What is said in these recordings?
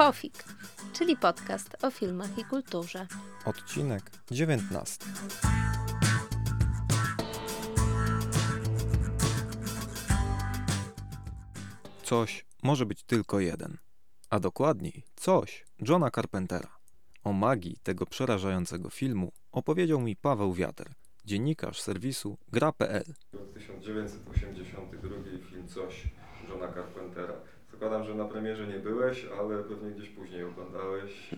Pofik, czyli podcast o filmach i kulturze. Odcinek 19. Coś może być tylko jeden, a dokładniej coś Johna Carpentera. O magii tego przerażającego filmu opowiedział mi Paweł Wiater, dziennikarz serwisu gra.pl. Rok 1982, film Coś Johna Carpentera. Zakładam, że na premierze nie byłeś, ale pewnie gdzieś później oglądałeś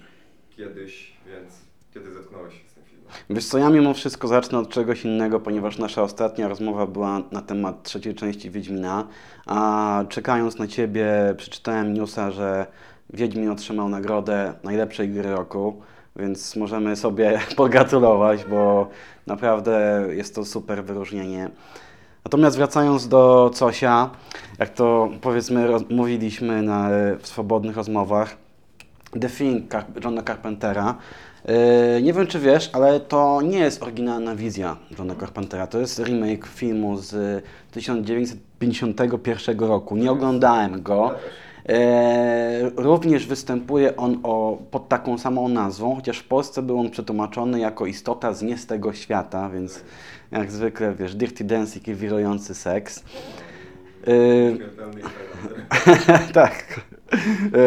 kiedyś, więc kiedy zetknąłeś się z tym filmem? Wiesz co, ja mimo wszystko zacznę od czegoś innego, ponieważ nasza ostatnia rozmowa była na temat trzeciej części Wiedźmina, a czekając na Ciebie przeczytałem newsa, że Wiedźmin otrzymał nagrodę najlepszej gry roku, więc możemy sobie pogratulować, bo naprawdę jest to super wyróżnienie. Natomiast wracając do Cosia, jak to powiedzmy mówiliśmy na, w swobodnych rozmowach, The Thing Car- Johna Carpentera. Yy, nie wiem, czy wiesz, ale to nie jest oryginalna wizja Johna Carpentera. To jest remake filmu z 1951 roku. Nie oglądałem go. Również występuje on o, pod taką samą nazwą, chociaż w Polsce był on przetłumaczony jako istota z nie z tego świata, więc jak zwykle, wiesz, dirty dancing i wirujący seks. Yy, tak.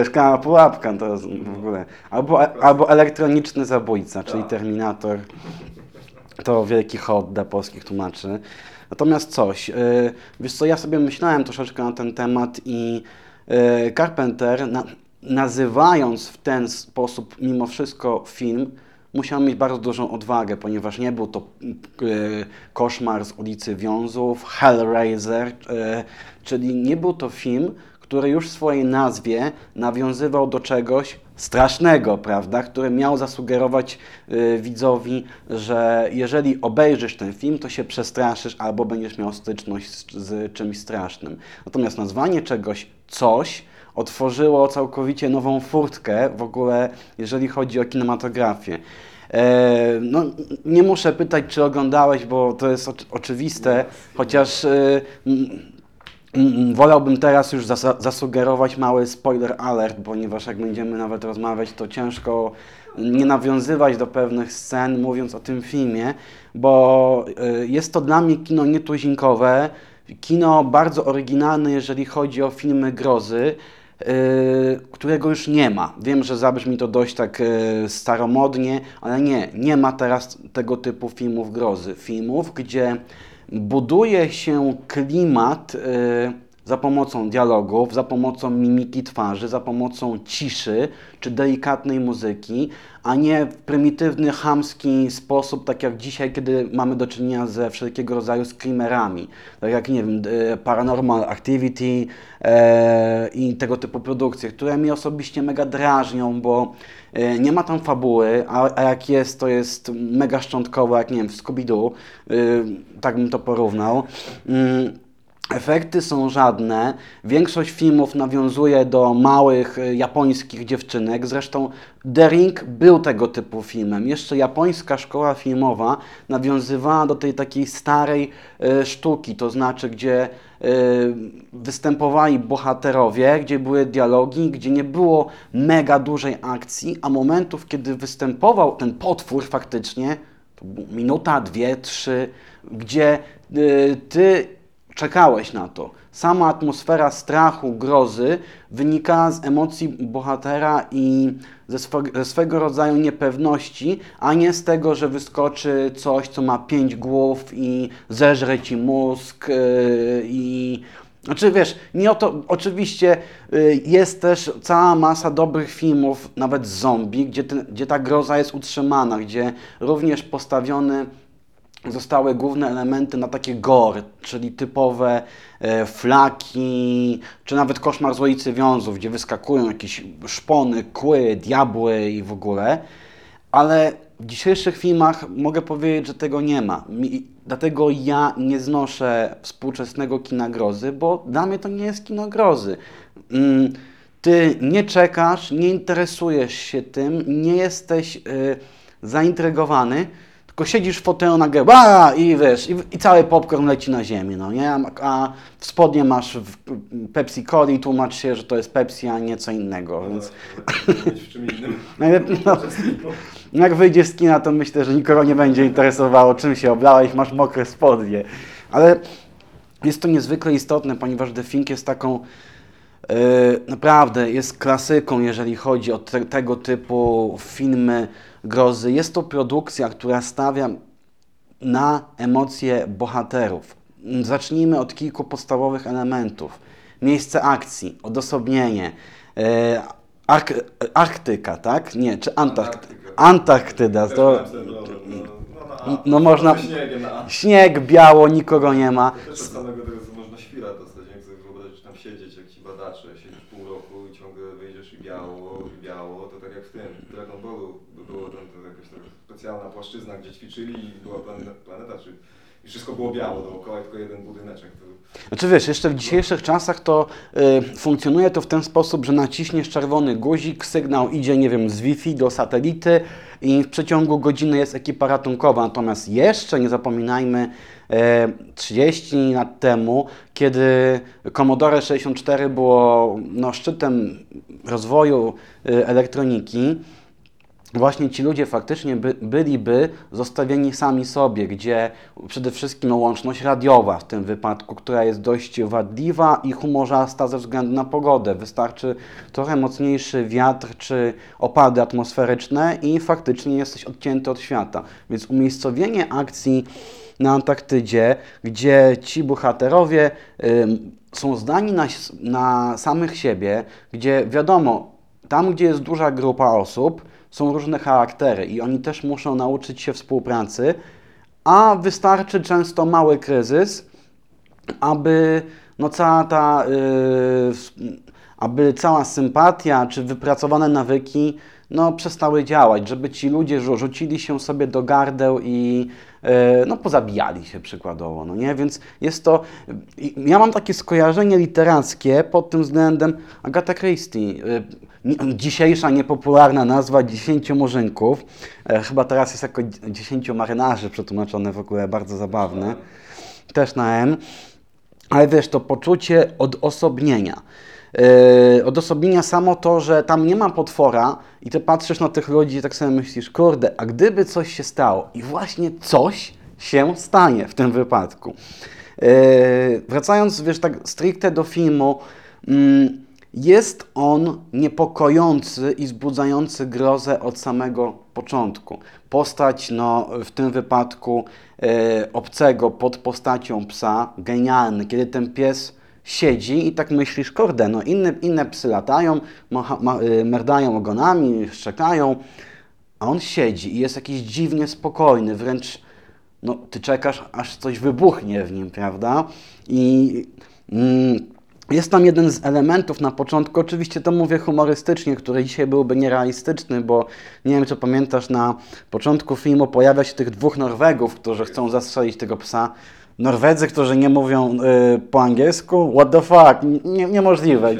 Szklana pułapka to jest w ogóle. Albo, albo elektroniczny zabójca, czyli Terminator. To wielki hot dla polskich tłumaczy. Natomiast coś, yy, wiesz co, ja sobie myślałem troszeczkę na ten temat i yy, Carpenter, na, nazywając w ten sposób mimo wszystko film, musiał mieć bardzo dużą odwagę, ponieważ nie był to yy, koszmar z ulicy Wiązów, Hellraiser, yy, czyli nie był to film, który już w swojej nazwie nawiązywał do czegoś strasznego, prawda, który miał zasugerować y, widzowi, że jeżeli obejrzysz ten film, to się przestraszysz albo będziesz miał styczność z, z czymś strasznym. Natomiast nazwanie czegoś coś otworzyło całkowicie nową furtkę w ogóle, jeżeli chodzi o kinematografię. E, no, nie muszę pytać, czy oglądałeś, bo to jest oczy- oczywiste, chociaż Mm, Wolałbym teraz już zasa- zasugerować mały spoiler alert, ponieważ jak będziemy nawet rozmawiać, to ciężko nie nawiązywać do pewnych scen, mówiąc o tym filmie, bo y, jest to dla mnie kino nietuzinkowe, kino bardzo oryginalne, jeżeli chodzi o filmy grozy, którego już nie ma. Wiem, że zabrzmi to dość tak y, staromodnie, ale nie, nie ma teraz tego typu filmów grozy. Filmów, gdzie buduje się klimat y, za pomocą dialogów, za pomocą mimiki twarzy, za pomocą ciszy czy delikatnej muzyki, a nie w prymitywny, chamski sposób, tak jak dzisiaj, kiedy mamy do czynienia ze wszelkiego rodzaju screamerami. Tak jak, nie wiem, y, Paranormal Activity e, i tego typu produkcje, które mnie osobiście mega drażnią, bo e, nie ma tam fabuły, a, a jak jest, to jest mega szczątkowe, jak nie wiem, w Scooby-Doo, y, tak bym to porównał. Mm, Efekty są żadne. Większość filmów nawiązuje do małych y, japońskich dziewczynek. Zresztą The Ring był tego typu filmem. Jeszcze japońska szkoła filmowa nawiązywała do tej takiej starej y, sztuki, to znaczy, gdzie y, występowali bohaterowie, gdzie były dialogi, gdzie nie było mega dużej akcji, a momentów, kiedy występował ten potwór faktycznie, minuta, dwie, trzy, gdzie y, ty czekałeś na to. Sama atmosfera strachu, grozy wynika z emocji bohatera i ze, ze swego rodzaju niepewności, a nie z tego, że wyskoczy coś, co ma pięć głów i zeżre ci mózg yy, i znaczy wiesz, nie o to, oczywiście y, jest też cała masa dobrych filmów, nawet zombie, gdzie, gdzie ta groza jest utrzymana, gdzie również postawiony zostały główne elementy na takie gore, czyli typowe e, flaki, czy nawet koszmar z ulicy Wiązów, gdzie wyskakują jakieś szpony, kły, diabły i w ogóle. Ale w dzisiejszych filmach mogę powiedzieć, że tego nie ma. Mi, dlatego ja nie znoszę współczesnego kina grozy, bo dla mnie to nie jest kino grozy. Mm, ty nie czekasz, nie interesujesz się tym, nie jesteś y, zaintrygowany, tylko siedzisz w fotelu nagle, ba, i wiesz, i, i cały popcorn leci na ziemię, no nie? A w spodnie masz w Pepsi Coli i tłumacz się, że to jest Pepsi, a nie co innego, No więc właśnie, lepiej mieć w czym innym. no, jak wyjdziesz z kina, to myślę, że nikogo nie będzie interesowało, czym się oblałeś, masz mokre spodnie. Ale jest to niezwykle istotne, ponieważ The Thing jest taką, e, naprawdę jest klasyką, jeżeli chodzi o te, tego typu filmy grozy. Jest to produkcja, która stawia na emocje bohaterów. Zacznijmy od kilku podstawowych elementów. Miejsce akcji, odosobnienie, e, Ark Arktyka, tak? Nie, czy Antarktyda? Antarktyda. To, no, no, no można- śnieg, biało, nikogo nie ma. To też od samego tego, co można świra dostać, jak sobie wyobrazić, tam siedzieć jak ci badacze, siedzisz pół roku i ciągle wyjdziesz i biało, i biało, to tak jak w tym, w Dragon Ballu by było tam to jakaś taka specjalna płaszczyzna, gdzie ćwiczyli i była planeta, czy i wszystko było biało dookoła, tylko jeden budyneczek. To, Znaczy wiesz, jeszcze w dzisiejszych czasach to y, funkcjonuje to w ten sposób, że naciśniesz czerwony guzik, sygnał idzie, nie wiem, z Wi-Fi do satelity i w przeciągu godziny jest ekipa ratunkowa. Natomiast jeszcze nie zapominajmy, e, 30 lat temu, kiedy Commodore 64 było no, szczytem rozwoju y, elektroniki, właśnie ci ludzie faktycznie by, byliby zostawieni sami sobie, gdzie przede wszystkim no, łączność radiowa w tym wypadku, która jest dość wadliwa i humorzasta ze względu na pogodę. Wystarczy trochę mocniejszy wiatr czy opady atmosferyczne i faktycznie jesteś odcięty od świata. Więc umiejscowienie akcji na Antarktydzie, gdzie ci bohaterowie ym, są zdani na, na samych siebie, gdzie wiadomo, tam gdzie jest duża grupa osób, są różne charaktery i oni też muszą nauczyć się współpracy, a wystarczy często mały kryzys, aby no cała ta, yy, aby cała sympatia czy wypracowane nawyki no, przestały działać, żeby ci ludzie rzu- rzucili się sobie do gardeł i yy, no, pozabijali się przykładowo, no nie? Więc jest to, ja mam takie skojarzenie literackie pod tym względem Agata Christie, nie- dzisiejsza niepopularna nazwa Dziesięciu Murzynków, e, chyba teraz jest jako Dziesięciu Marynarzy przetłumaczone w ogóle, bardzo zabawne, też na M, ale wiesz, to poczucie odosobnienia. Yy, odosobnienia samo to, że tam nie ma potwora i ty patrzysz na tych ludzi i tak sobie myślisz, kurde, a gdyby coś się stało i właśnie coś się stanie w tym wypadku. Yy, wracając, wiesz, tak stricte do filmu, mm, jest on niepokojący i wzbudzający grozę od samego początku. Postać, no, w tym wypadku e, obcego pod postacią psa, genialny, kiedy ten pies siedzi i tak myślisz, kurde, no inne, inne psy latają, macha, ma, y, merdają ogonami, szczekają, a on siedzi i jest jakiś dziwnie spokojny, wręcz no, ty czekasz, aż coś wybuchnie w nim, prawda? I mm, jest tam jeden z elementów na początku, oczywiście to mówię humorystycznie, który dzisiaj byłby nierealistyczny, bo nie wiem, czy pamiętasz, na początku filmu pojawia się tych dwóch Norwegów, którzy chcą zastrzelić tego psa. Norwedzy, którzy nie mówią y, po angielsku? What the fuck? Nie, niemożliwe.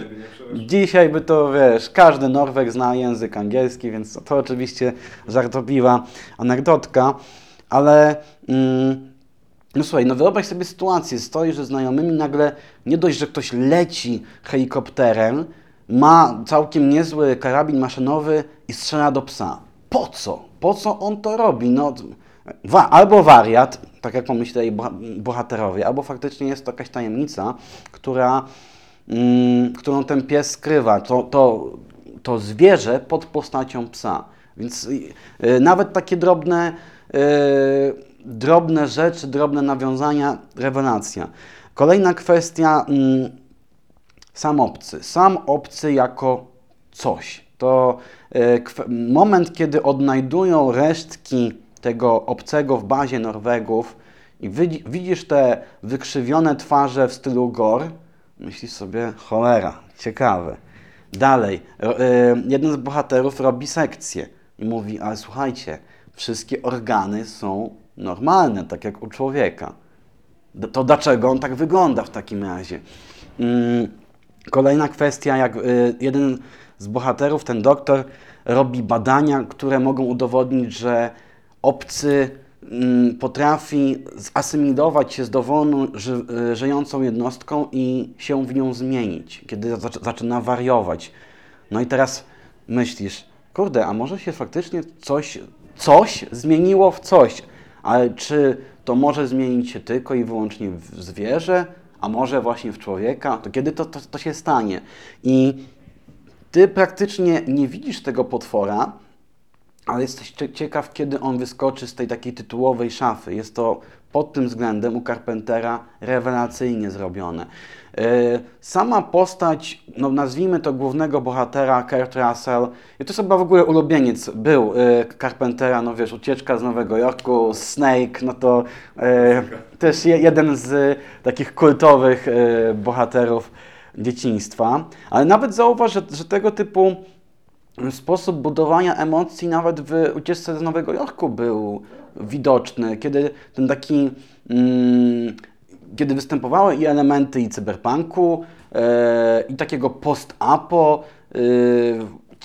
Dzisiaj by to, wiesz, każdy Norweg zna język angielski, więc to, to oczywiście żartobliwa anegdotka, ale mm, no słuchaj, no wyobraź sobie sytuację, stoisz ze znajomymi, nagle nie dość, że ktoś leci helikopterem, ma całkiem niezły karabin maszynowy i strzela do psa. Po co? Po co on to robi? No, wa- albo wariat, tak jak pomyśleli boha- bohaterowie, albo faktycznie jest to jakaś tajemnica, która, mm, którą ten pies skrywa. To, to, to zwierzę pod postacią psa. Więc y, y, nawet takie drobne, y, drobne rzeczy, drobne nawiązania, rewelacja. Kolejna kwestia, mm, sam obcy. Sam obcy jako coś. To moment, kiedy odnajdują resztki tego obcego w bazie Norwegów i widzi, widzisz te wykrzywione twarze w stylu gore, myślisz sobie, cholera, ciekawe. Dalej, e, jeden z bohaterów robi sekcję i mówi, ale słuchajcie, wszystkie organy są normalne, tak jak u człowieka. To dlaczego on tak wygląda w takim razie? Mm, Kolejna kwestia, jak y, jeden z bohaterów, ten doktor, robi badania, które mogą udowodnić, że obcy mm, potrafi zasymilować się z dowolną ży, y, żyjącą jednostką i się w nią zmienić, kiedy zac- zaczyna wariować. No i teraz myślisz, kurde, a może się faktycznie coś, coś zmieniło w coś, ale czy to może zmienić się tylko i wyłącznie w zwierzę, a może właśnie w człowieka? To kiedy to, to, to się stanie? I ty praktycznie nie widzisz tego potwora, ale jesteś cie- ciekaw, kiedy on wyskoczy z tej takiej tytułowej szafy. Jest to pod tym względem u Carpentera rewelacyjnie zrobione. E, Sama postać, no nazwijmy to głównego bohatera, Kurt Russell, i to jest chyba w ogóle ulubieniec był e, Carpentera, no wiesz, ucieczka z Nowego Jorku, Snake, no to e, też je, jeden z takich kultowych bohaterów dzieciństwa. Ale nawet zauważ, że, że tego typu sposób budowania emocji nawet w ucieczce z Nowego Jorku był widoczny, kiedy ten taki, mm, kiedy występowały i elementy i cyberpunku, e, i takiego post-apo, e,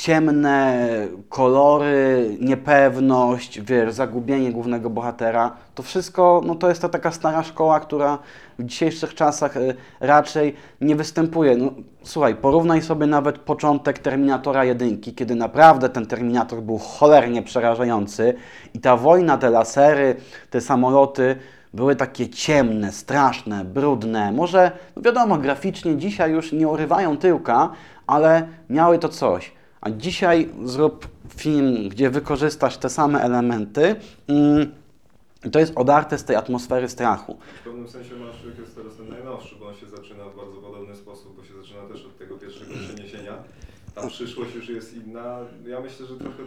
ciemne kolory, niepewność, wiesz, zagubienie głównego bohatera, to wszystko, no to jest ta taka stara szkoła, która w dzisiejszych czasach e, raczej nie występuje. No, słuchaj, porównaj sobie nawet początek Terminatora 1, kiedy naprawdę ten Terminator był cholernie przerażający i ta wojna, te lasery, te samoloty były takie ciemne, straszne, brudne. Może, no wiadomo, graficznie dzisiaj już nie urywają tyłka, ale miały to coś. A dzisiaj zrób film, gdzie wykorzystasz te same elementy. Mm, i to jest odarte z tej atmosfery strachu. W pewnym sensie Marszyk jest teraz ten najnowszy, bo on się zaczyna w bardzo podobny sposób, bo się zaczyna też od tego pierwszego przeniesienia. Tam przyszłość już jest inna. Ja myślę, że trochę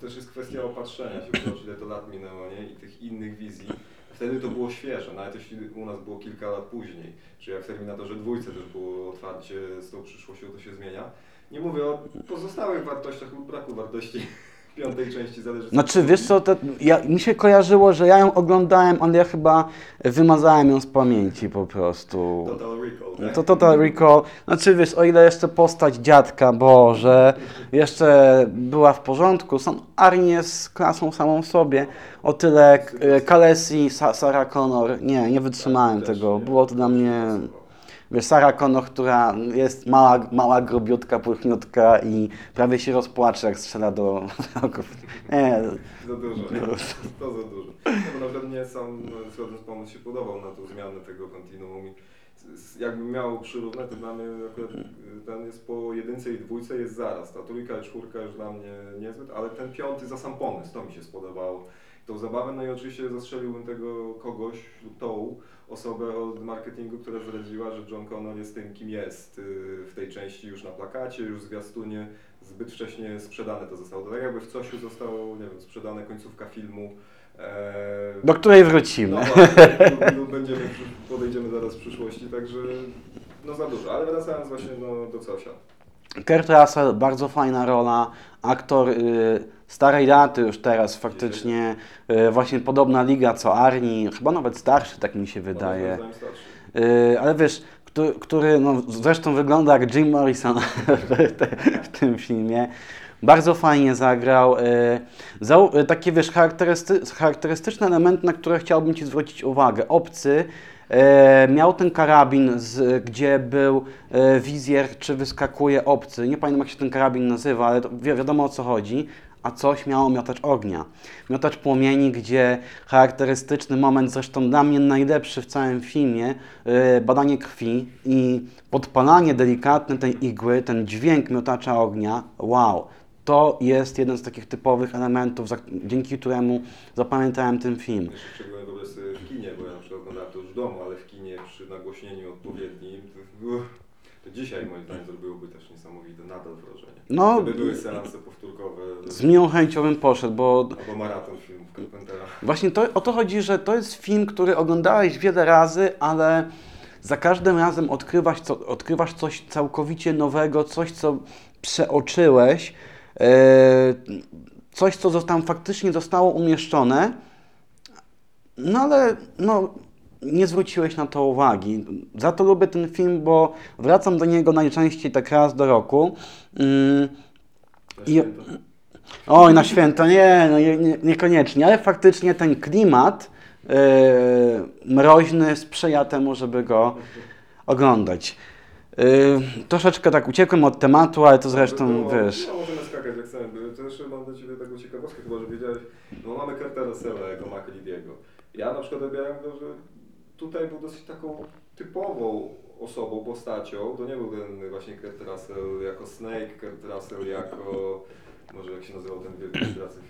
też jest kwestia opatrzenia się, bo ile to lat minęło, nie? I tych innych wizji. Wtedy to było świeże, nawet jeśli u nas było kilka lat później, czy jak w Terminatorze dwójce też było otwarcie z tą przyszłością, to się zmienia. Nie mówię o pozostałych wartościach lub braku wartości piątej części, zależy Znaczy, wiesz co, to, ja, mi się kojarzyło, że ja ją oglądałem, ale ja chyba wymazałem ją z pamięci po prostu. Total Recall, tak? To Total Recall, znaczy wiesz, o ile jeszcze postać dziadka, Boże, jeszcze była w porządku, sam Arnie jest klasą samą w sobie, o tyle e, Kalesi, Sa Sarah Connor, nie, nie wytrzymałem Też tego, nie. było to dla mnie, wiesz, Sarah Connor, która jest mała, mała grobiutka, puchniutka i prawie się rozpłacze, jak strzela do wrogów. Nie, Za dużo, to za dużo. No, bo na przykład mnie sam zgodny z pomysł się podobał na tą zmianę tego kontinuum jakbym miał przyrównać, to dla mnie akurat y, ten jest po jedynce i dwójce jest zaraz. Ta trójka i czwórka już dla mnie niezbyt, ale ten piąty za sam pomysł, to mi się spodobało. Tą zabawę, no i oczywiście zastrzeliłbym tego kogoś tą osobę od marketingu, która zdradziła, że John Connor jest tym, kim jest y, w tej części już na plakacie, już w zwiastunie zbyt wcześnie sprzedane to zostało. To tak jakby w Cosiu zostało, nie wiem, sprzedane końcówka filmu. E, do której wrócimy. no lub będziemy, podejdziemy zaraz w przyszłości, także no za dużo. Ale wracając właśnie no, do Cosia. Kurt Russell, bardzo fajna rola, aktor y, starej daty już teraz faktycznie, y, właśnie podobna liga co Arni, chyba nawet starszy, tak mi się wydaje. Y, ale wiesz, który, który no, zresztą wygląda jak Jim Morrison w, tym filmie. Bardzo fajnie zagrał. Takie wiesz, charakterysty, charakterystyczne elementy, na które chciałbym Ci zwrócić uwagę. Obcy miał ten karabin, z, gdzie był y, wizjer, czy wyskakuje obcy. Nie pamiętam jak się ten karabin nazywa, ale wi wiadomo o co chodzi. A coś miało miotacz ognia. Miotacz płomieni, gdzie charakterystyczny moment, zresztą dla mnie najlepszy w całym filmie, yy, badanie krwi i podpalanie delikatne tej igły, ten dźwięk miotacza ognia, wow. To jest jeden z takich typowych elementów, dzięki któremu zapamiętałem ten film. Wyobraź sobie w kinie, bo ja na przykład oglądałem to już w domu, ale w kinie przy nagłośnieniu odpowiednim, to, dzisiaj moim zdaniem zrobiłoby też niesamowite nadal wrażenie. No, Gdyby były seanse powtórkowe z miłą chęcią bym poszedł, bo albo maraton filmów Carpentera. Właśnie to, o to chodzi, że to jest film, który oglądałeś wiele razy, ale za każdym razem odkrywasz, co, odkrywasz coś całkowicie nowego, coś, co przeoczyłeś, e, coś, co tam faktycznie zostało umieszczone, no ale no, nie zwróciłeś na to uwagi. Za to lubię ten film, bo wracam do niego najczęściej tak raz do roku. Mm, I-. Oj, na święto nie, no nie, nie, niekoniecznie, ale faktycznie ten klimat yy, mroźny sprzyja temu, żeby go oglądać. Yy, troszeczkę tak uciekłem od tematu, ale to zresztą No, wiesz. No, możemy skakać jak chcemy. Jeszcze mam dla Ciebie taką ciekawostkę, chyba że wiedziałeś. No mamy Kurta Russella jako McLeodiego. Ja na przykład odbierałem go, że tutaj był dosyć taką typową osobą, postacią. To nie był ten właśnie Kurt Russell jako Snake, Kurt Russell jako, może jak się nazywał ten wielki pracy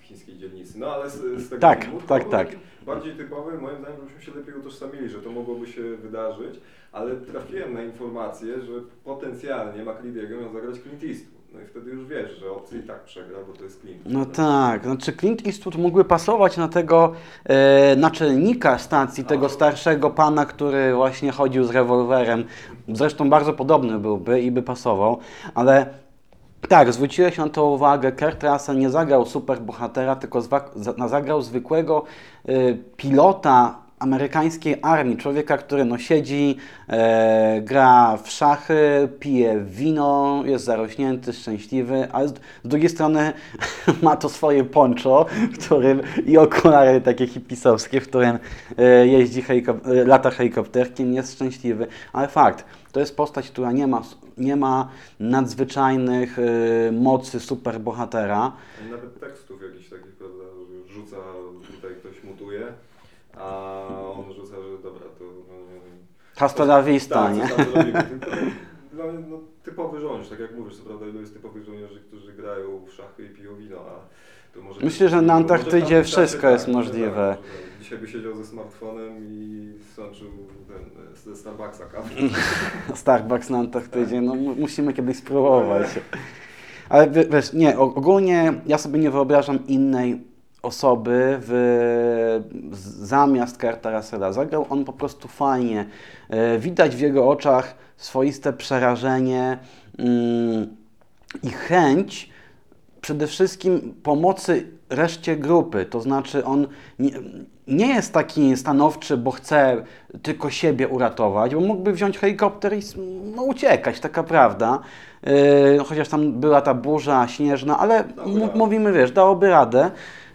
w chińskiej dzielnicy. No ale z, z tego Tak, filmu tak, tak. Bardziej typowy, moim zdaniem, żebyśmy się lepiej utożsamili, że to mogłoby się wydarzyć, ale trafiłem na informację, że potencjalnie McLeodiego miał zagrać Clint Eastwood. No i wtedy już wiesz, że obcy i tak przegra, bo to jest Clint. No tak, znaczy Clint Eastwood mógłby pasować na tego e, naczelnika stacji, tego starszego pana, który właśnie chodził z rewolwerem. Zresztą bardzo podobny byłby i by pasował, ale tak, zwróciłeś na to uwagę, Kurt Russell nie zagrał superbohatera, tylko zagrał zwykłego e, pilota amerykańskiej armii, człowieka, który no siedzi, e, gra w szachy, pije wino, jest zarośnięty, szczęśliwy, ale z, drugiej strony ma to swoje poncho, w którym i okulary takie hipisowskie, w którym e, jeździ helikop- e, lata helikopterkiem, jest szczęśliwy, ale fakt, to jest postać, która nie ma, nie ma nadzwyczajnych e, mocy superbohatera, nawet tekstów jakichś takich, prawda, że rzuca, tutaj ktoś mutuje, a on rzuca, że dobra, to... No, nie Hasta la vista, tak, nie? Dla mnie no, typowy żołnierz, tak jak mówisz, co prawda ilu jest typowych żołnierzy, którzy grają w szachy i piją wino, a to może... Myślę, że na Antarktydzie wszystko czasie jest tak, możliwe. tak, że Dzisiaj by siedział ze smartfonem i sączył ten, ze Starbucksa kawę. Starbucks na Antarktydzie, no mu- musimy kiedyś spróbować. Ale wie- wiesz, nie, ogólnie ja sobie nie wyobrażam innej osoby w, zamiast Kurta Russella. Zagrał on po prostu fajnie. E, Widać w jego oczach swoiste przerażenie mm, i chęć przede wszystkim pomocy reszcie grupy. To znaczy on nie, nie jest taki stanowczy, bo chce tylko siebie uratować, bo mógłby wziąć helikopter i no, uciekać, taka prawda. Yy, chociaż tam była ta burza śnieżna, ale mówimy, wiesz, dałoby radę.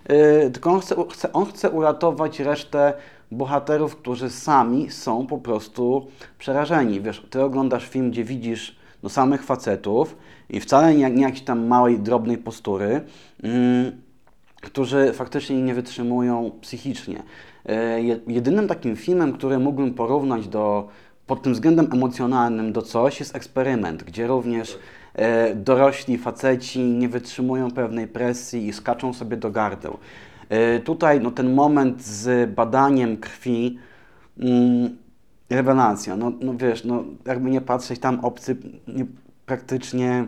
Yy, tylko on chce, chce, on chce uratować resztę bohaterów, którzy sami są po prostu przerażeni. Wiesz, ty oglądasz film, gdzie widzisz no, samych facetów i wcale nie, nie jakiejś tam małej, drobnej postury, mm, którzy faktycznie nie wytrzymują psychicznie. Je- Jedynym takim filmem, który mógłbym porównać do, pod tym względem emocjonalnym do coś, jest eksperyment, gdzie również dorośli faceci nie wytrzymują pewnej presji i skaczą sobie do gardeł. E, tutaj no, ten moment z badaniem krwi, mm, rewelacja. No, no wiesz, no, jakby nie patrzeć, tam obcy nie, praktycznie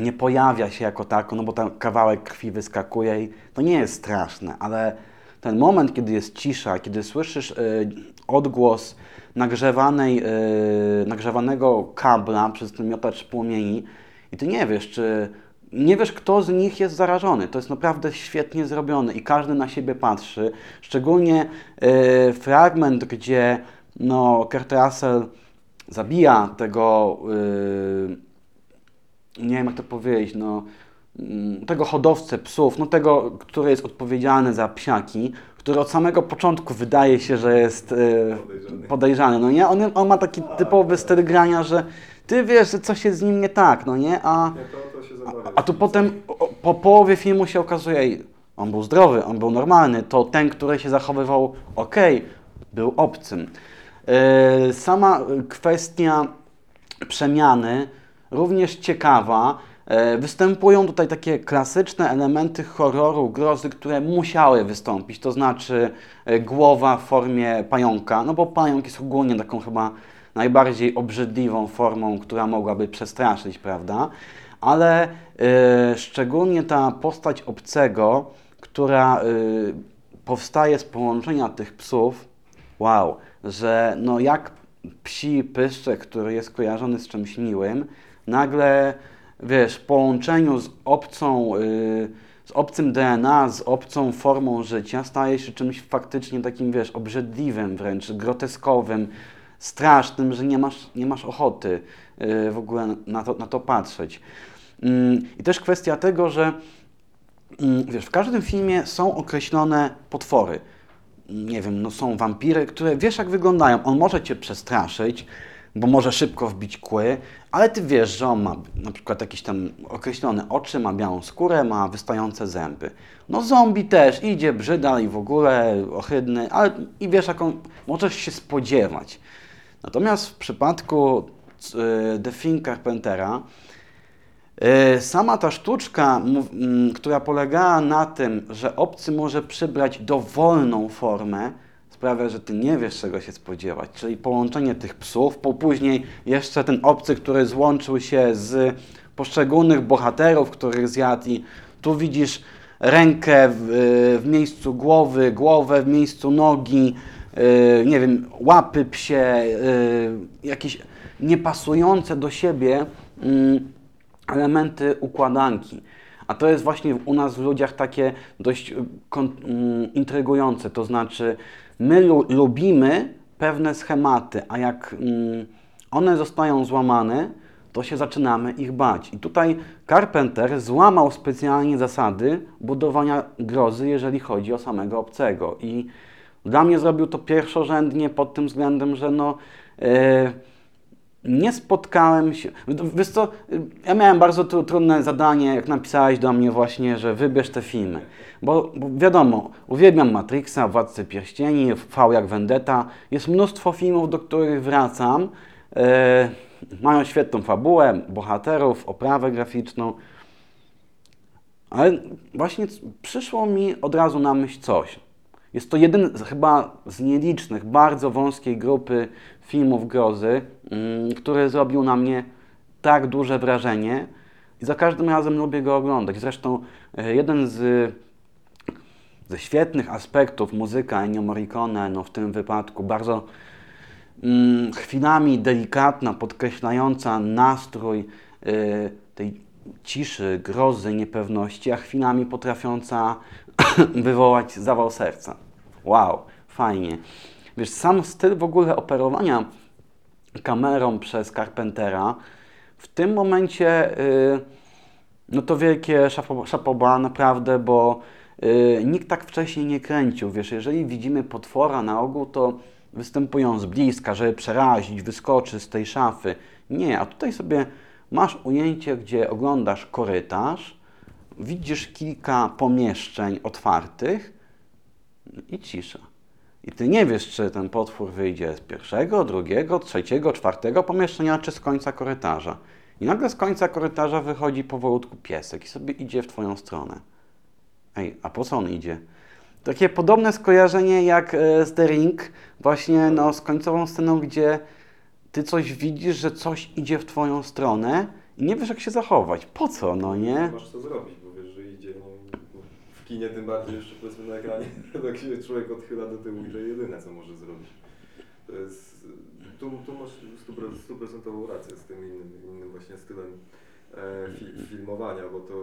nie pojawia się jako tako, no bo tam kawałek krwi wyskakuje i to nie jest straszne, ale ten moment, kiedy jest cisza, kiedy słyszysz y, odgłos nagrzewanej, y, nagrzewanego kabla przez ten miotacz płomieni i ty nie wiesz, czy nie wiesz, kto z nich jest zarażony. To jest naprawdę świetnie zrobione i każdy na siebie patrzy. Szczególnie y, fragment, gdzie no, Kurt Russell zabija tego y, nie wiem jak to powiedzieć, no, mm, tego hodowcę psów, no tego, który jest odpowiedzialny za psiaki, który od samego początku wydaje się, że jest e, Podejrzany. podejrzany, no nie? On, on ma taki typowy styl grania, że ty wiesz, że coś jest z nim nie tak, no nie? A, zabawia. a tu potem po połowie filmu się okazuje, on był zdrowy, on był normalny, to ten, który się zachowywał ok, był obcym. E, Sama kwestia przemiany również ciekawa. E, Występują tutaj takie klasyczne elementy horroru, grozy, które musiały wystąpić, to znaczy e, głowa w formie pająka, no bo pająk jest ogólnie taką chyba najbardziej obrzydliwą formą, która mogłaby przestraszyć, prawda? Ale e, szczególnie ta postać obcego, która powstaje z połączenia tych psów, wow, że no jak psi pyszczek, który jest kojarzony z czymś miłym, nagle, wiesz, połączeniu z obcą, y, z obcym DNA, z obcą formą życia, staje się czymś faktycznie takim, wiesz, obrzydliwym wręcz, groteskowym, strasznym, że nie masz, nie masz ochoty y, w ogóle na to, na to patrzeć. Mm, I też kwestia tego, że mm, wiesz, w każdym filmie są określone potwory. Nie wiem, no są wampiry, które wiesz jak wyglądają. On może cię przestraszyć, bo może szybko wbić kły, ale ty wiesz, że on ma na przykład jakieś tam określone oczy, ma białą skórę, ma wystające zęby. No zombie też idzie brzydal i w ogóle ohydny, ale i wiesz, jaką możesz się spodziewać. Natomiast w przypadku y, The Thing Carpentera, y, sama ta sztuczka, która polegała na tym, że obcy może przybrać dowolną formę, sprawia, że ty nie wiesz, czego się spodziewać. Czyli połączenie tych psów, po później jeszcze ten obcy, który złączył się z poszczególnych bohaterów, których zjadł i tu widzisz rękę w, w miejscu głowy, głowę w miejscu nogi, yy, nie wiem, łapy psie, yy, jakieś niepasujące do siebie yy, elementy układanki. A to jest właśnie u nas w ludziach takie dość y, mm, intrygujące. To znaczy, my lu, lubimy pewne schematy, a jak mm, one zostają złamane, to się zaczynamy ich bać. I tutaj Carpenter złamał specjalnie zasady budowania grozy, jeżeli chodzi o samego obcego. I dla mnie zrobił to pierwszorzędnie pod tym względem, że no. e, nie spotkałem się. Wiesz co, ja miałem bardzo tru, trudne zadanie, jak napisałeś do mnie właśnie, że wybierz te filmy. Bo, wiadomo, uwielbiam Matrixa, Władcę Pierścieni, V jak Vendetta. Jest mnóstwo filmów, do których wracam. E, mają świetną fabułę, bohaterów, oprawę graficzną. Ale właśnie przyszło mi od razu na myśl coś. Jest to jeden z, chyba z nielicznych, bardzo wąskiej grupy filmów grozy, mm, który zrobił na mnie tak duże wrażenie i za każdym razem lubię go oglądać. Zresztą e, jeden z, ze świetnych aspektów muzyka Ennio Morricone, no w tym wypadku bardzo mm, chwilami delikatna, podkreślająca nastrój y, tej ciszy, grozy, niepewności, a chwilami potrafiąca wywołać zawał serca. Wow, fajnie. Wiesz, sam styl w ogóle operowania kamerą przez Carpentera w tym momencie y, no to wielkie chapeau bas naprawdę, bo nikt tak wcześniej nie kręcił. Wiesz, jeżeli widzimy potwora na ogół, to występują z bliska, żeby przerazić, wyskoczy z tej szafy. Nie, a tutaj sobie masz ujęcie, gdzie oglądasz korytarz, widzisz kilka pomieszczeń otwartych i cisza. I ty nie wiesz, czy ten potwór wyjdzie z pierwszego, drugiego, trzeciego, czwartego pomieszczenia, czy z końca korytarza. I nagle z końca korytarza wychodzi powolutku piesek i sobie idzie w twoją stronę. Ej, a po co on idzie? Takie podobne skojarzenie jak e, z The Ring, właśnie no, z końcową sceną, gdzie ty coś widzisz, że coś idzie w twoją stronę i nie wiesz, jak się zachować. Po co, no nie? Masz co zrobić, bo wiesz, że idzie, no, w kinie tym bardziej jeszcze powiedzmy na ekranie, tak się człowiek odchyla do tyłu i to jedyne, co może zrobić. To jest, tu, tu masz stuprocentową rację z tym innym, innym właśnie stylem e, fi, filmowania, bo to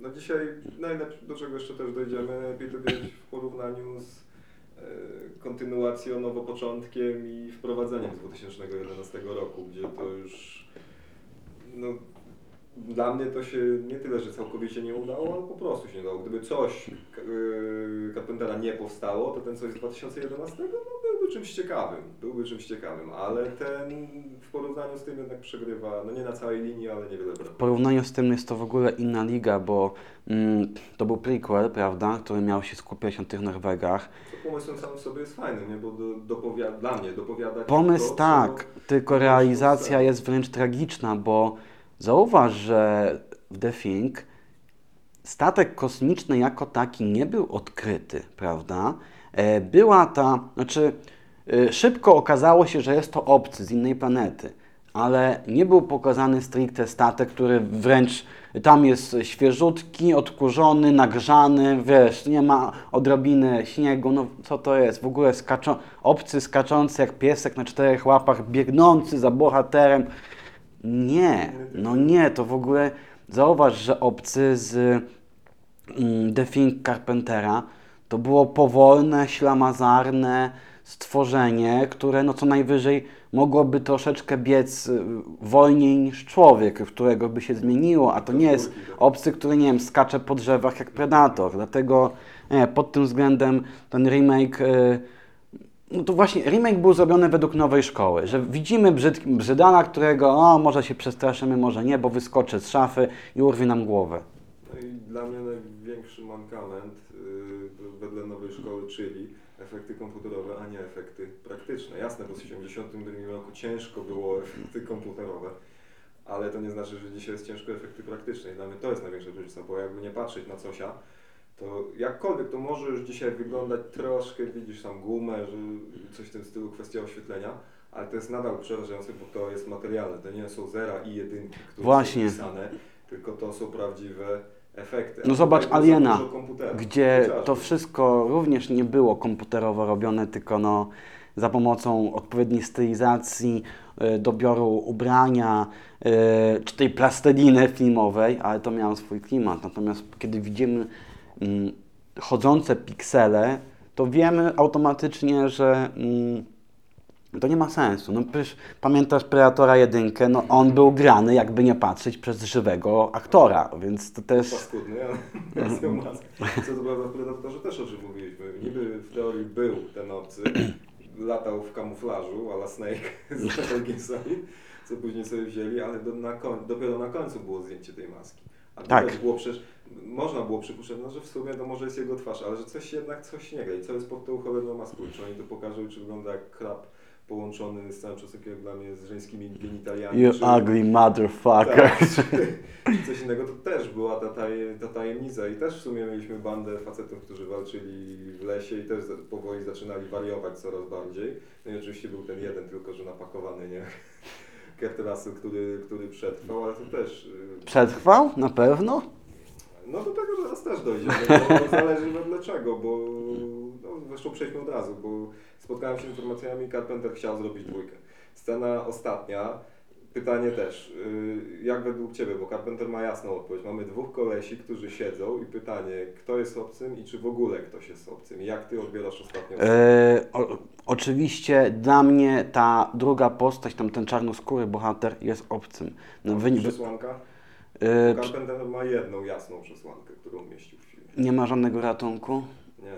no dzisiaj najlepiej, do czego jeszcze też dojdziemy, lepiej to wiedzieć w porównaniu z e, kontynuacją, nowopoczątkiem i wprowadzeniem z 2011 roku, gdzie to już no, dla mnie to się nie tyle, że całkowicie nie udało, ale po prostu się nie udało. Gdyby coś yy, Carpentera nie powstało, to ten coś z 2011 no, byłby czymś ciekawym, byłby czymś ciekawym, ale ten w porównaniu z tym jednak przegrywa, no nie na całej linii, ale niewiele W porównaniu z tym jest to w ogóle inna liga, bo mm, to był prequel, prawda, który miał się skupiać na tych Norwegach. To pomysłem sam w sobie jest fajny, nie? bo do, dopowiada, dla mnie dopowiadać Pomysł to, tak, co- tylko realizacja jest wręcz tragiczna, bo zauważ, że w The Thing statek kosmiczny jako taki nie był odkryty, prawda? E, Była ta, znaczy e, szybko okazało się, że jest to obcy z innej planety, ale nie był pokazany stricte statek, który wręcz tam jest świeżutki, odkurzony, nagrzany, wiesz, nie ma odrobiny śniegu, no co to jest? W ogóle skaczą, obcy skaczący jak piesek na czterech łapach, biegnący za bohaterem. Nie, no nie, to w ogóle zauważ, że obcy z mm, The Thing Carpentera to było powolne, ślamazarne stworzenie, które no co najwyżej mogłoby troszeczkę biec y, wolniej niż człowiek, którego by się zmieniło, a to nie jest obcy, który, nie wiem, skacze po drzewach jak Predator. Dlatego nie, pod tym względem ten remake... y, no to właśnie remake był zrobiony według nowej szkoły, że widzimy brzyd, brzydana, którego o, może się przestraszymy, może nie, bo wyskoczy z szafy i urwie nam głowę. No i dla mnie największy mankament yy, wedle nowej szkoły, czyli efekty komputerowe, a nie efekty praktyczne. Jasne, bo w 1972 roku ciężko było efekty komputerowe, ale to nie znaczy, że dzisiaj jest ciężko efekty praktyczne. I dla mnie to jest największa różnica, bo jakby nie patrzeć na cosia, to jakkolwiek to może już dzisiaj wyglądać troszkę, widzisz tam gumę, że coś w tym stylu, kwestia oświetlenia, ale to jest nadal przerażające, bo to jest materialne. To nie są zera i jedynki, które Właśnie. są pisane, tylko to są prawdziwe efekty. No zobacz Aliena, gdzie Chociażby. to wszystko również nie było komputerowo robione, tylko no, za pomocą odpowiedniej stylizacji, y, dobioru ubrania, y, czy tej plasteliny filmowej, ale to miało swój klimat. Natomiast kiedy widzimy chodzące piksele, to wiemy automatycznie, że mm, to nie ma sensu. No przecież pamiętasz Predatora jedynkę, no on był grany, jakby nie patrzeć, przez żywego aktora, więc to też... Paskudny, ja maskę. Co to prawda w Predatorze też o czym mówiliśmy. Niby w teorii był ten obcy, latał w kamuflażu, a la Snake z Metal co później sobie wzięli, ale do, na koń, dopiero na końcu było zdjęcie tej maski. A Tak. było przecież, można było przypuszczać, no, że w sumie to może jest jego twarz, ale że coś jednak coś nie gra i co jest pod tą cholerną maską. Czy oni to pokażą, czy wygląda jak krab połączony z całym szacunkiem jak dla mnie z żeńskimi genitaliami. You czy... ugly motherfucker. Tak, czy coś innego, to też była ta, taj, ta tajemnica i też w sumie mieliśmy bandę facetów, którzy walczyli w lesie i też powoli zaczynali wariować coraz bardziej. No i oczywiście był ten jeden tylko, że napakowany, nie? Kurt który, który przetrwał, ale to też... y, Przetrwał? Na pewno? No do tego zaraz też dojdziemy, bo zależy we dlaczego, bo no, zresztą przejdźmy od razu, bo spotkałem się z informacjami, Carpenter chciał zrobić dwójkę. Scena ostatnia, pytanie też, y, jak według Ciebie, bo Carpenter ma jasną odpowiedź, mamy dwóch kolesi, którzy siedzą i pytanie, kto jest obcym i czy w ogóle ktoś jest obcym, jak Ty odbierasz ostatnią? E, o, oczywiście dla mnie ta druga postać, tam ten czarnoskóry bohater jest obcym. No, wy, Przesłanka? Carpenter ma jedną jasną przesłankę, którą umieścił w filmie. nie ma żadnego ratunku. Nie,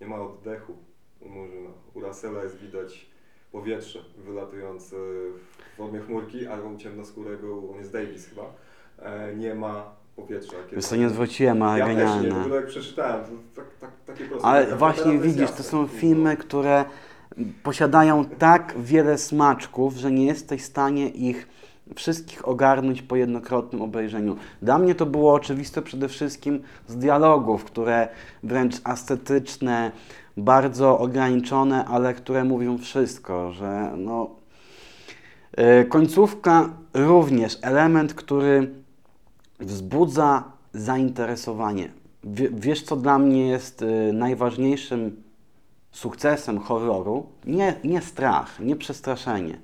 nie ma oddechu u Murzyna. U Russella jest widać powietrze wylatujące w formie chmurki, a u ciemnoskórego, on jest Davis chyba, e, nie ma powietrza. Wiesz co, nie zwróciłem, ale ja też nie, genialne. tylko jak przeczytałem, to tak, tak, takie proste. Ale właśnie widzisz, to są filmy, które posiadają tak wiele smaczków, że nie jesteś w stanie ich wszystkich ogarnąć po jednokrotnym obejrzeniu. Dla mnie to było oczywiste przede wszystkim z dialogów, które wręcz ascetyczne, bardzo ograniczone, ale które mówią wszystko, że no... Yy, Końcówka również element, który wzbudza zainteresowanie. Wie- Wiesz, co dla mnie jest y, najważniejszym sukcesem horroru? Nie, nie strach, nie przestraszenie.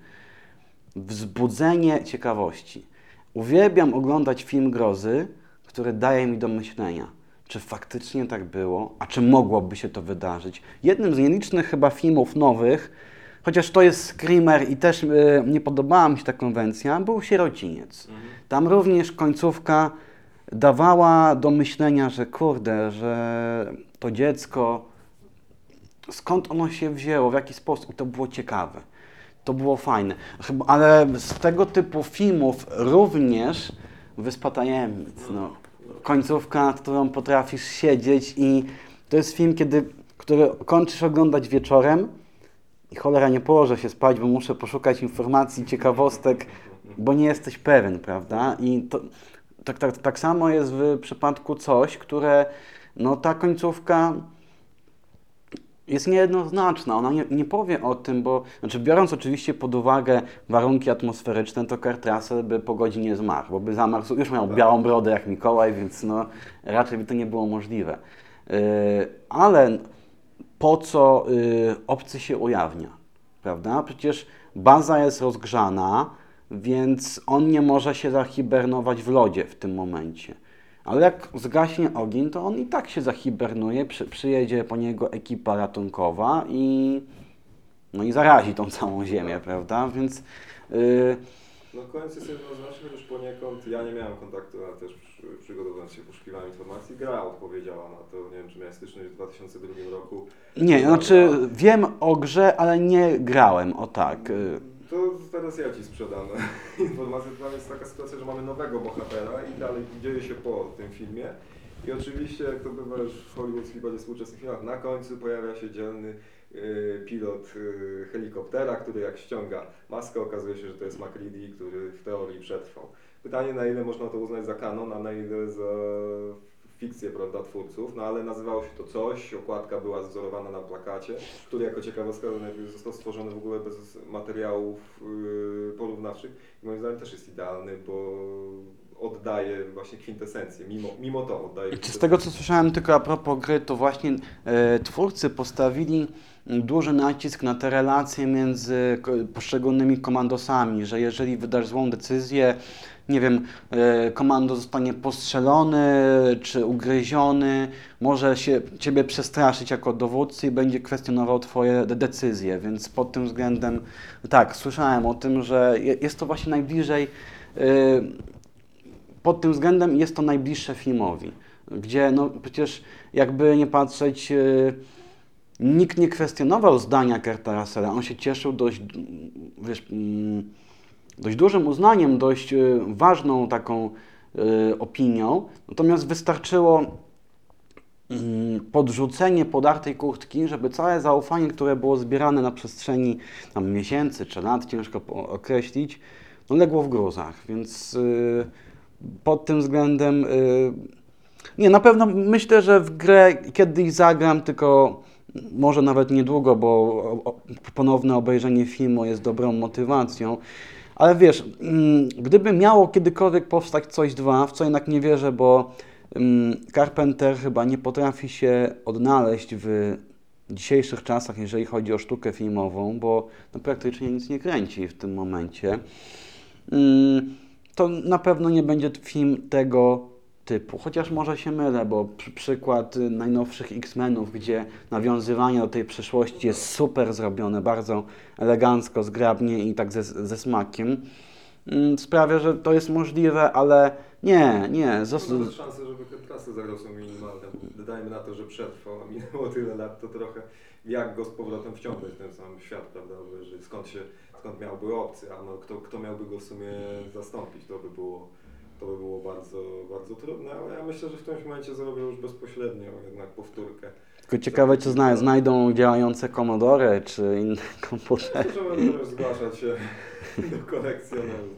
Wzbudzenie ciekawości. Uwielbiam oglądać film grozy, który daje mi do myślenia, czy faktycznie tak było, a czy mogłoby się to wydarzyć. Jednym z nielicznych chyba filmów nowych, chociaż to jest screamer i też y, nie podobała mi się ta konwencja, był Sierociniec. Tam również końcówka dawała do myślenia, że kurde, że to dziecko, skąd ono się wzięło, w jaki sposób, I to było ciekawe. To było fajne. Ale z tego typu filmów również Wyspa Tajemnic. No. Końcówka, nad którą potrafisz siedzieć i to jest film, kiedy, który kończysz oglądać wieczorem i cholera nie położę się spać, bo muszę poszukać informacji, ciekawostek, bo nie jesteś pewien, prawda? I to, tak, tak, tak samo jest w przypadku coś, które, no ta końcówka jest niejednoznaczna. Ona nie, nie powie o tym, bo, znaczy biorąc oczywiście pod uwagę warunki atmosferyczne, to Kurt Russell by po godzinie zmarł, bo by zamarł, już miał białą brodę jak Mikołaj, więc no raczej by to nie było możliwe. Yy, ale po co yy, obcy się ujawnia, prawda? Przecież baza jest rozgrzana, więc on nie może się zahibernować w lodzie w tym momencie. Ale jak zgaśnie ogień, to on i tak się zahibernuje, przy, przyjedzie po niego ekipa ratunkowa i no i zarazi tą całą ziemię, prawda? Więc y, No koniec jest jednoznaczny, chociaż poniekąd ja nie miałem kontaktu, a też przy- przygotowując się poszukiwałem informacji. Gra odpowiedziała na to, nie wiem czy miałem styczność w 2002 roku. nie, znaczy wiem o grze, ale nie grałem, o tak. y. To teraz ja Ci sprzedam informację. Tam jest taka sytuacja, że mamy nowego bohatera i dalej dzieje się po tym filmie. I oczywiście, jak to bywa już w hollywoodzkich bardziej współczesnych filmach, na końcu pojawia się dzielny y, pilot y, helikoptera, który jak ściąga maskę, okazuje się, że to jest MacReady, który w teorii przetrwał. Pytanie, na ile można to uznać za kanon, a na ile za fikcję, prawda, twórców, no ale nazywało się to coś, okładka była wzorowana na plakacie, który jako ciekawostka został stworzony w ogóle bez materiałów yy, porównawczych i moim zdaniem też jest idealny, bo oddaje właśnie kwintesencję, mimo, mimo to oddaje Z tego co słyszałem tylko a propos gry, to właśnie e, twórcy postawili duży nacisk na te relacje między poszczególnymi komandosami, że jeżeli wydasz złą decyzję, nie wiem, e, komando zostanie postrzelony czy ugryziony, może się ciebie przestraszyć jako dowódcy i będzie kwestionował twoje de- decyzje, więc pod tym względem tak, słyszałem o tym, że je- jest to właśnie najbliżej e, pod tym względem jest to najbliższe filmowi, gdzie no przecież jakby nie patrzeć, yy, nikt nie kwestionował zdania Kurta Russella, on się cieszył dość, wiesz, mm, dość dużym uznaniem, dość yy, ważną taką yy, opinią, natomiast wystarczyło mm, podrzucenie podartej kurtki, żeby całe zaufanie, które było zbierane na przestrzeni tam, miesięcy czy lat, ciężko określić, no legło w gruzach, więc yy, pod tym względem. y, Nie, na pewno myślę, że w grę kiedyś zagram, tylko może nawet niedługo, bo ponowne obejrzenie filmu jest dobrą motywacją. Ale wiesz, mm, gdyby miało kiedykolwiek powstać coś dwa, w co jednak nie wierzę, bo mm, Carpenter chyba nie potrafi się odnaleźć w dzisiejszych czasach, jeżeli chodzi o sztukę filmową, bo no, praktycznie nic nie kręci w tym momencie. Mm, to na pewno nie będzie film tego typu. Chociaż może się mylę, bo przy, przykład y, najnowszych X-Menów, gdzie nawiązywanie do tej przeszłości jest super zrobione, bardzo elegancko, zgrabnie i tak ze, ze smakiem, mm, sprawia, że to jest możliwe, ale nie, nie. Zos- Nawet szanse, żeby te trasy zagrał są minimalne. Dodajmy na to, że przetrwał, a minęło tyle lat, to trochę jak go z powrotem wciągnąć w ten sam świat, prawda? Że skąd się, skąd miałby opcję, a no, kto, kto miałby go w sumie zastąpić, to by było, to by było bardzo, bardzo trudne, ale ja myślę, że w którymś momencie zrobią już bezpośrednio jednak powtórkę. Tylko ciekawe, czy zna, znajdą działające Commodore czy inne komputery. Myślę, że będą już zgłaszać się do kolekcjonerów.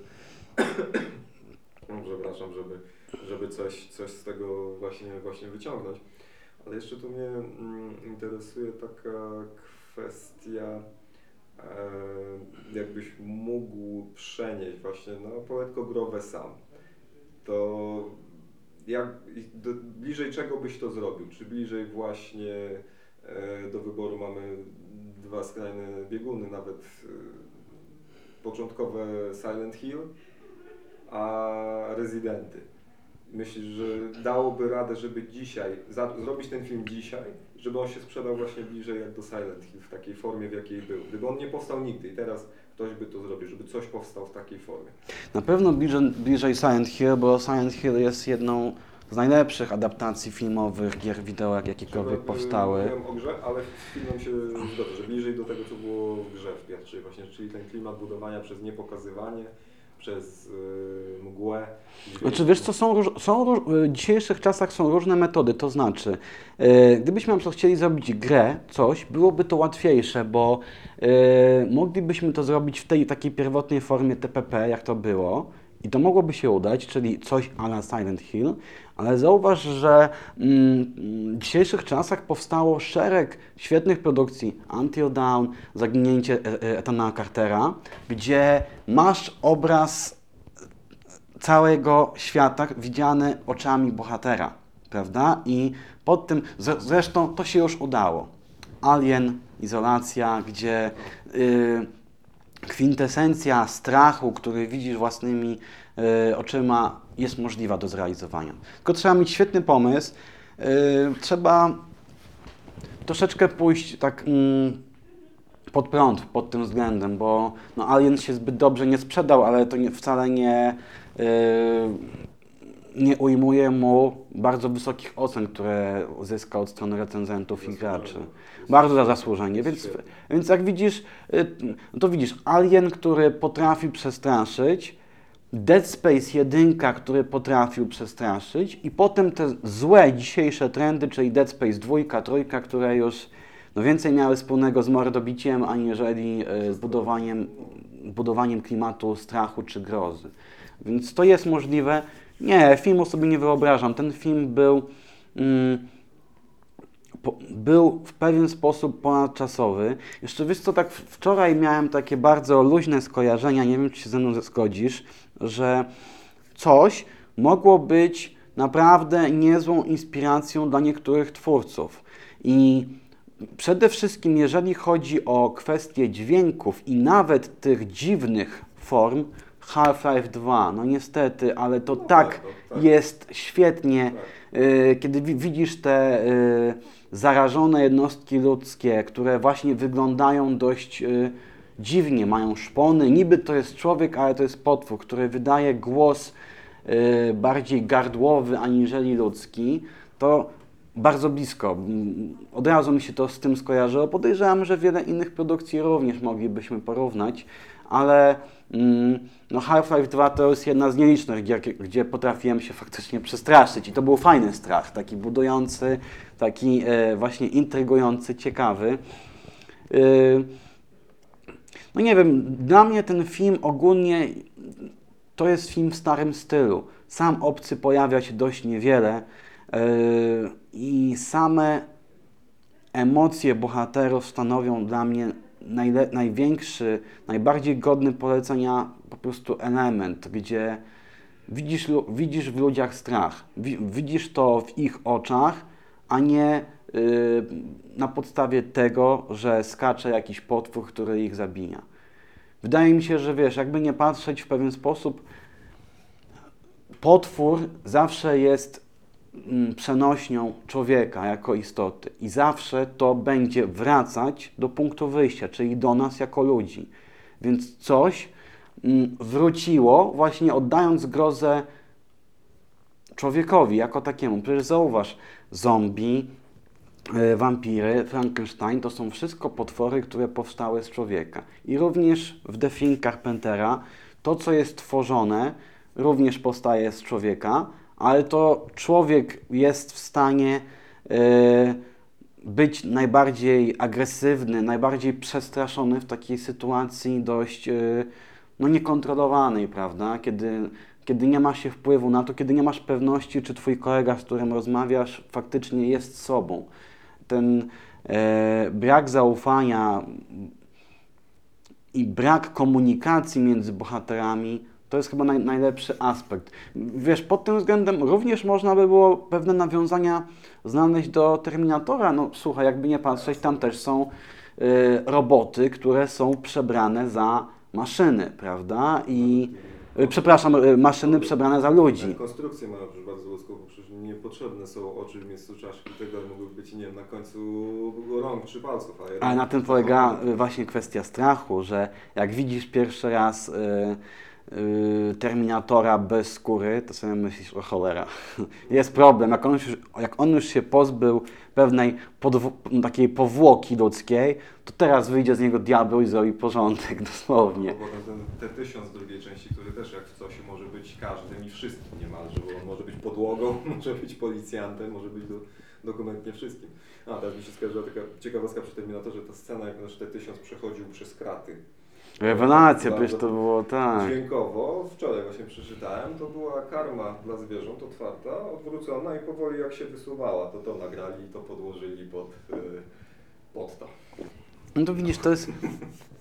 No, Przepraszam, żeby, żeby coś, coś z tego właśnie, właśnie wyciągnąć. Ale jeszcze tu mnie mm, interesuje taka kwestia, e, jakbyś mógł przenieść właśnie na poletko growę sam. To jak, do, bliżej czego byś to zrobił? Czy bliżej właśnie e, do wyboru mamy dwa skrajne bieguny, nawet e, początkowe Silent Hill, a Rezydenty. Myślisz, że dałoby radę, żeby dzisiaj, za, zrobić ten film dzisiaj, żeby on się sprzedał właśnie bliżej jak do Silent Hill, w takiej formie, w jakiej był. Gdyby on nie powstał nigdy i teraz ktoś by to zrobił, żeby coś powstało w takiej formie. Na pewno bliżej, bliżej Silent Hill, bo Silent Hill jest jedną z najlepszych adaptacji filmowych gier wideo, jak jakiekolwiek Żeby, powstały. Mówiłem o grze, ale z filmem się zgodzę, że bliżej do tego, co było w grze w pierwszej właśnie, czyli ten klimat budowania przez niepokazywanie, przez yy, mgłę. Znaczy, wiesz co, są, są w dzisiejszych czasach są różne metody, to znaczy, e, gdybyśmy na chcieli zrobić grę, coś, byłoby to łatwiejsze, bo e, moglibyśmy to zrobić w tej takiej pierwotnej formie TPP, jak to było, i to mogłoby się udać, czyli coś a la Silent Hill, ale zauważ, że mm, w dzisiejszych czasach powstało szereg świetnych produkcji, Until Dawn, Zaginięcie e, e, Etana Cartera, gdzie masz obraz całego świata widziany oczami bohatera, prawda? I pod tym, zre- zresztą to się już udało. Alien, izolacja, gdzie y, kwintesencja strachu, który widzisz własnymi y, oczyma, jest możliwa do zrealizowania. Tylko trzeba mieć świetny pomysł, y, trzeba troszeczkę pójść tak mm, pod prąd pod tym względem, bo no, Alien się zbyt dobrze nie sprzedał, ale to nie, wcale nie, yy, nie ujmuje mu bardzo wysokich ocen, które uzyskał od strony recenzentów i graczy. Bardzo za zasłużenie, więc, więc jak widzisz, yy, no to widzisz, Alien, który potrafi przestraszyć, Dead Space 1, który potrafił przestraszyć i potem te złe dzisiejsze trendy, czyli Dead Space 2, 3, które już no więcej miały wspólnego z mordobiciem, aniżeli e, budowaniem, budowaniem klimatu strachu czy grozy. Więc to jest możliwe. Nie, filmu sobie nie wyobrażam. Ten film był, mm, po, był w pewien sposób ponadczasowy. Jeszcze wiesz co, tak wczoraj miałem takie bardzo luźne skojarzenia, nie wiem czy się ze mną zgodzisz, że coś mogło być naprawdę niezłą inspiracją dla niektórych twórców. I przede wszystkim, jeżeli chodzi o kwestie dźwięków i nawet tych dziwnych form, Half-Life 2, no niestety, ale to No tak, tak, no tak. jest świetnie, y, kiedy wi- widzisz te y, zarażone jednostki ludzkie, które właśnie wyglądają dość y, dziwnie, mają szpony, niby to jest człowiek, ale to jest potwór, który wydaje głos y, bardziej gardłowy aniżeli ludzki, to bardzo blisko. Od razu mi się to z tym skojarzyło. Podejrzewam, że wiele innych produkcji również moglibyśmy porównać, ale no Half-Life 2 to jest jedna z nielicznych gier, gdzie potrafiłem się faktycznie przestraszyć i to był fajny strach, taki budujący, taki e, właśnie intrygujący, ciekawy. Y, no nie wiem, dla mnie ten film ogólnie to jest film w starym stylu. Sam obcy pojawia się dość niewiele yy, i same emocje bohaterów stanowią dla mnie największy, najbardziej godny polecenia po prostu element, gdzie widzisz, widzisz w ludziach strach, wi- widzisz to w ich oczach, a nie yy, na podstawie tego, że skacze jakiś potwór, który ich zabija. Wydaje mi się, że wiesz, jakby nie patrzeć w pewien sposób, potwór zawsze jest przenośnią człowieka jako istoty i zawsze to będzie wracać do punktu wyjścia, czyli do nas jako ludzi. Więc coś mm, wróciło, właśnie oddając grozę człowiekowi jako takiemu. Przecież zauważ, zombie, e, wampiry, Frankenstein to są wszystko potwory, które powstały z człowieka. I również w The Thing Carpentera to, co jest tworzone, również powstaje z człowieka, ale to człowiek jest w stanie e, być najbardziej agresywny, najbardziej przestraszony w takiej sytuacji dość e, no, niekontrolowanej, prawda? Kiedy, kiedy nie ma się wpływu na to, kiedy nie masz pewności, czy twój kolega, z którym rozmawiasz, faktycznie jest sobą. Ten e, brak zaufania i brak komunikacji między bohaterami to jest chyba naj, najlepszy aspekt. Wiesz, pod tym względem również można by było pewne nawiązania znaleźć do Terminatora. No słuchaj, jakby nie patrzeć, tam też są y, roboty, które są przebrane za maszyny, prawda? I y, przepraszam, y, maszyny przebrane za ludzi. Konstrukcję mają przecież bardzo ludzką, bo przecież niepotrzebne są oczy w miejscu czaszki, tego mogłyby być, nie wiem, na końcu rąk czy palców. A jednak- Ale na tym polega y, właśnie kwestia strachu, że jak widzisz pierwszy raz y, Terminatora bez skóry, to sobie myślisz, o cholera, jest problem. Jak on już, jak on już się pozbył pewnej podw- takiej powłoki ludzkiej, to teraz wyjdzie z niego diabeł i zrobi porządek, dosłownie. Bo potem ten T-1000 z drugiej części, który też jak w coś może być każdym i wszystkim niemalże, bo on może być podłogą, może być policjantem, może być do, dokumentnie wszystkim. A teraz mi się skojarzyła taka ciekawostka przy Terminatorze, ta scena jak nasz T-1000 przechodził przez kraty. Rewelacja, przecież to było tak. Dźwiękowo, wczoraj właśnie przeczytałem, to była karma dla zwierząt otwarta, odwrócona i powoli jak się wysuwała, to to nagrali, to podłożyli pod, y, pod to. No to widzisz, to jest,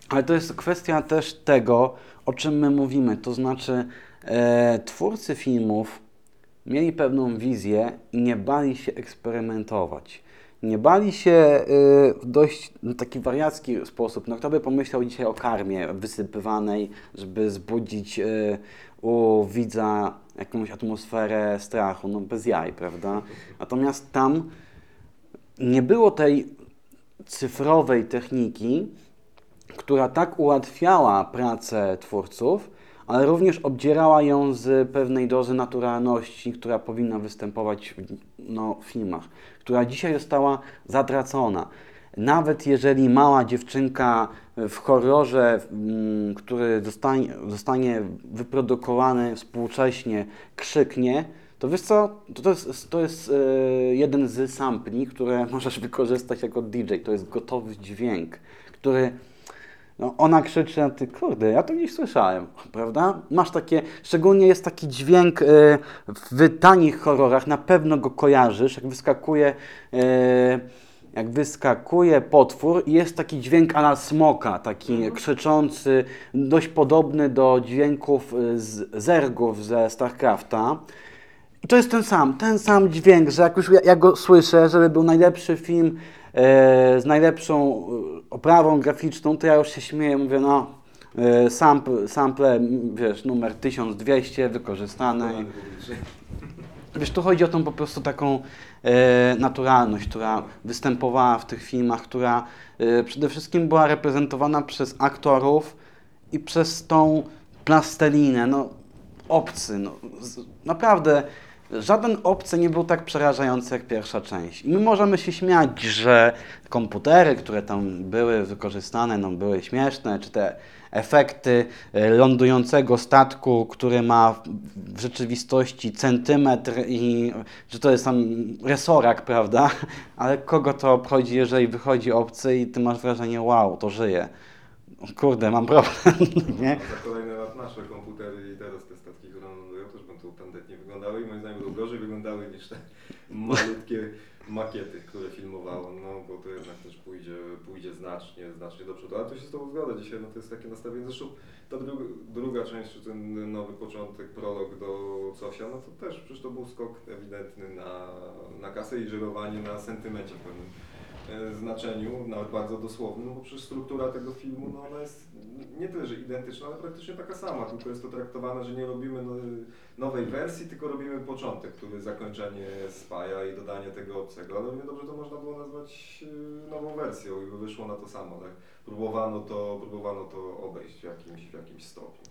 ale to jest kwestia też tego, o czym my mówimy. To znaczy, e, twórcy filmów mieli pewną wizję i nie bali się eksperymentować. Nie bali się e, w dość no, taki wariacki sposób. No kto by pomyślał dzisiaj o karmie wysypywanej, żeby zbudzić e, u widza jakąś atmosferę strachu? No bez jaj, prawda? Natomiast tam nie było tej cyfrowej techniki, która tak ułatwiała pracę twórców, ale również obdzierała ją z pewnej dozy naturalności, która powinna występować w, no, filmach, która dzisiaj została zatracona. Nawet jeżeli mała dziewczynka w horrorze, mm, który zostanie, zostanie wyprodukowany współcześnie, krzyknie, to wiesz co, to, to jest, to jest e, jeden z sampli, które możesz wykorzystać jako DJ. To jest gotowy dźwięk, który no, ona krzyczy, a ty, kurde, ja to gdzieś słyszałem, prawda? Masz takie, szczególnie jest taki dźwięk y, w tanich horrorach, na pewno go kojarzysz, jak wyskakuje, y, jak wyskakuje potwór i jest taki dźwięk ala smoka, taki krzyczący, dość podobny do dźwięków z zergów ze StarCrafta. I to jest ten sam, ten sam dźwięk, że jak już ja, ja go słyszę, żeby był najlepszy film z najlepszą oprawą graficzną, to ja już się śmieję, mówię, no, e, sample, sample, wiesz, numer 1200 wykorzystane. Wiesz, tu chodzi o tą po prostu taką e, naturalność, która występowała w tych filmach, która e, przede wszystkim była reprezentowana przez aktorów i przez tą plastelinę, no, obcy, no, z, naprawdę żaden obcy nie był tak przerażający jak pierwsza część. I my możemy się śmiać, że komputery, które tam były wykorzystane, no, były śmieszne, czy te efekty e, lądującego statku, który ma w rzeczywistości centymetr i że to jest tam resorak, prawda? Ale kogo to obchodzi, jeżeli wychodzi obcy i ty masz wrażenie, wow, to żyje. Kurde, mam problem, nie? Za kolejne lat nasze komputery i teraz te statki, które lądują, też będą tandetnie wyglądały i moim zdaniem będą gorzej wyglądały niż te malutkie makiety, które filmowało, no bo to jednak też pójdzie, pójdzie znacznie, znacznie do przodu. Ale to się z Tobą zgodzę dzisiaj, no to jest takie nastawienie. Zresztą ta druga, druga część, czy ten nowy początek, prolog do Cosia, no to też przecież to był skok ewidentny na, na kasę i żyrowanie na sentymencie w pewnym e, znaczeniu, nawet bardzo dosłownym, no bo przecież struktura tego filmu, no ona jest nie tyle, że identyczna, ale praktycznie taka sama, tylko jest to traktowane, że nie robimy no, nowej wersji, tylko robimy początek, który zakończenie spaja i dodanie tego obcego, ale równie dobrze to można było nazwać e, nową wersją i by wyszło na to samo, tak? Próbowano to, próbowano to obejść w jakimś, w jakimś stopniu.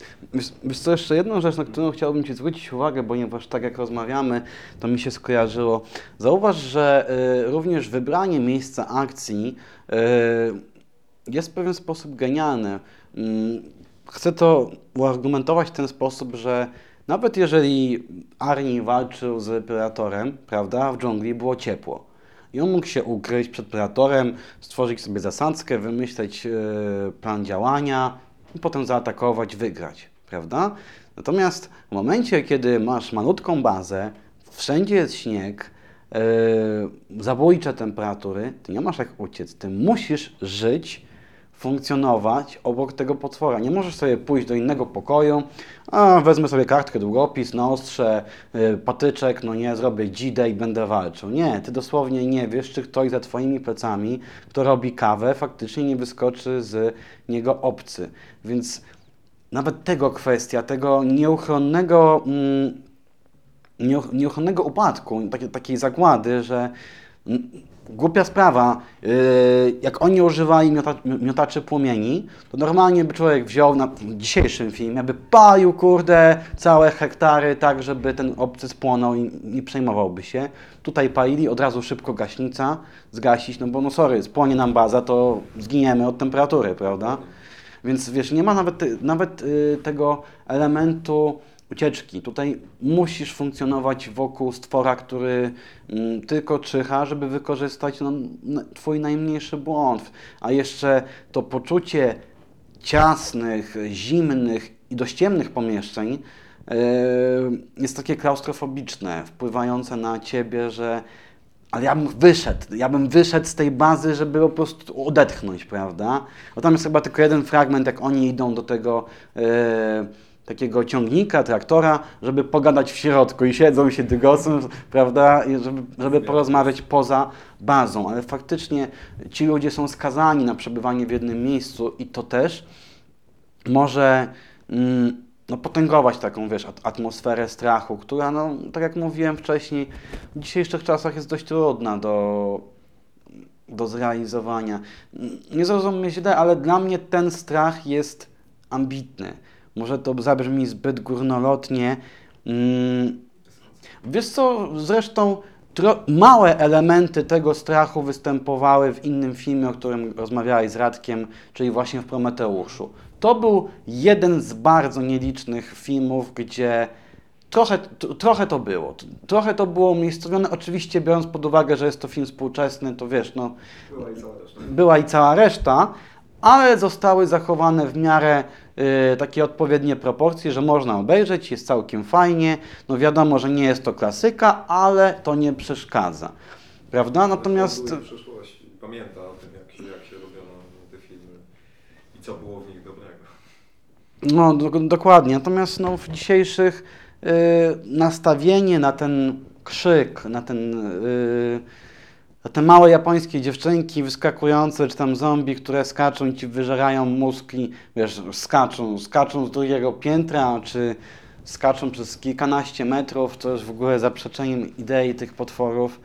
Wiesz, co, jeszcze jedną rzecz, na którą chciałbym Ci zwrócić uwagę, ponieważ tak jak rozmawiamy, to mi się skojarzyło. Zauważ, że y, również wybranie miejsca akcji y, jest w pewien sposób genialne. Y, chcę to uargumentować w ten sposób, że nawet jeżeli Arni walczył z Predatorem, prawda, w dżungli było ciepło. I on mógł się ukryć przed Predatorem, stworzyć sobie zasadzkę, wymyśleć e, plan działania i potem zaatakować, wygrać, prawda? Natomiast w momencie, kiedy masz malutką bazę, wszędzie jest śnieg, e, zabójcze temperatury, ty nie masz jak uciec, ty musisz żyć funkcjonować obok tego potwora. Nie możesz sobie pójść do innego pokoju, a wezmę sobie kartkę, długopis, naostrze, y, patyczek, no nie, zrobię dzidę i będę walczył. Nie, ty dosłownie nie wiesz, czy ktoś za twoimi plecami, kto robi kawę, faktycznie nie wyskoczy z niego obcy. Więc nawet tego kwestia, tego nieuchronnego, mm, nieuchronnego upadku, takiej, takiej zagłady, że głupia sprawa. Yy, jak oni używali miota, miotaczy płomieni, to normalnie by człowiek wziął na dzisiejszym filmie, by palił, kurde, całe hektary tak, żeby ten obcy spłonął i nie przejmowałby się. Tutaj palili, od razu szybko gaśnica, zgasić, no bo no sorry, spłonie nam baza, to zginiemy od temperatury, prawda? Więc wiesz, nie ma nawet, nawet yy, tego elementu ucieczki. Tutaj musisz funkcjonować wokół stwora, który mm, tylko czyha, żeby wykorzystać no, Twój najmniejszy błąd. A jeszcze to poczucie ciasnych, zimnych i dość ciemnych pomieszczeń yy, jest takie klaustrofobiczne, wpływające na Ciebie, że ale ja bym wyszedł, ja bym wyszedł z tej bazy, żeby po prostu odetchnąć, prawda? Bo tam jest chyba tylko jeden fragment, jak oni idą do tego... Yy, takiego ciągnika, traktora, żeby pogadać w środku i siedzą się dygosą, prawda, żeby, żeby porozmawiać poza bazą, ale faktycznie ci ludzie są skazani na przebywanie w jednym miejscu i to też może mm, no, potęgować taką, wiesz, atmosferę strachu, która, no, tak jak mówiłem wcześniej, w dzisiejszych czasach jest dość trudna do do zrealizowania. Nie zrozum mnie źle, ale dla mnie ten strach jest ambitny. Może to zabrzmi zbyt górnolotnie. Mm, Wiesz co, zresztą małe elementy tego strachu występowały w innym filmie, o którym rozmawiałeś z Radkiem, czyli właśnie w Prometeuszu. To był jeden z bardzo nielicznych filmów, gdzie trochę, trochę to było. Trochę to było umiejscowione, oczywiście biorąc pod uwagę, że jest to film współczesny, to wiesz, no, Była i cała reszta. była i cała reszta, ale zostały zachowane w miarę takie odpowiednie proporcje, że można obejrzeć, jest całkiem fajnie. No wiadomo, że nie jest to klasyka, ale to nie przeszkadza. Prawda? Natomiast przeszłości. Pamięta o tym, jak się, jak się robiono te filmy i co było w nich dobrego. no do, dokładnie. Natomiast no, w dzisiejszych y, nastawienie na ten krzyk, na ten y, na te małe japońskie dziewczynki wyskakujące, czy tam zombie, które skaczą i ci wyżerają mózgi, wiesz, skaczą, skaczą z drugiego piętra, czy skaczą przez kilkanaście metrów, to jest w ogóle zaprzeczeniem idei tych potworów.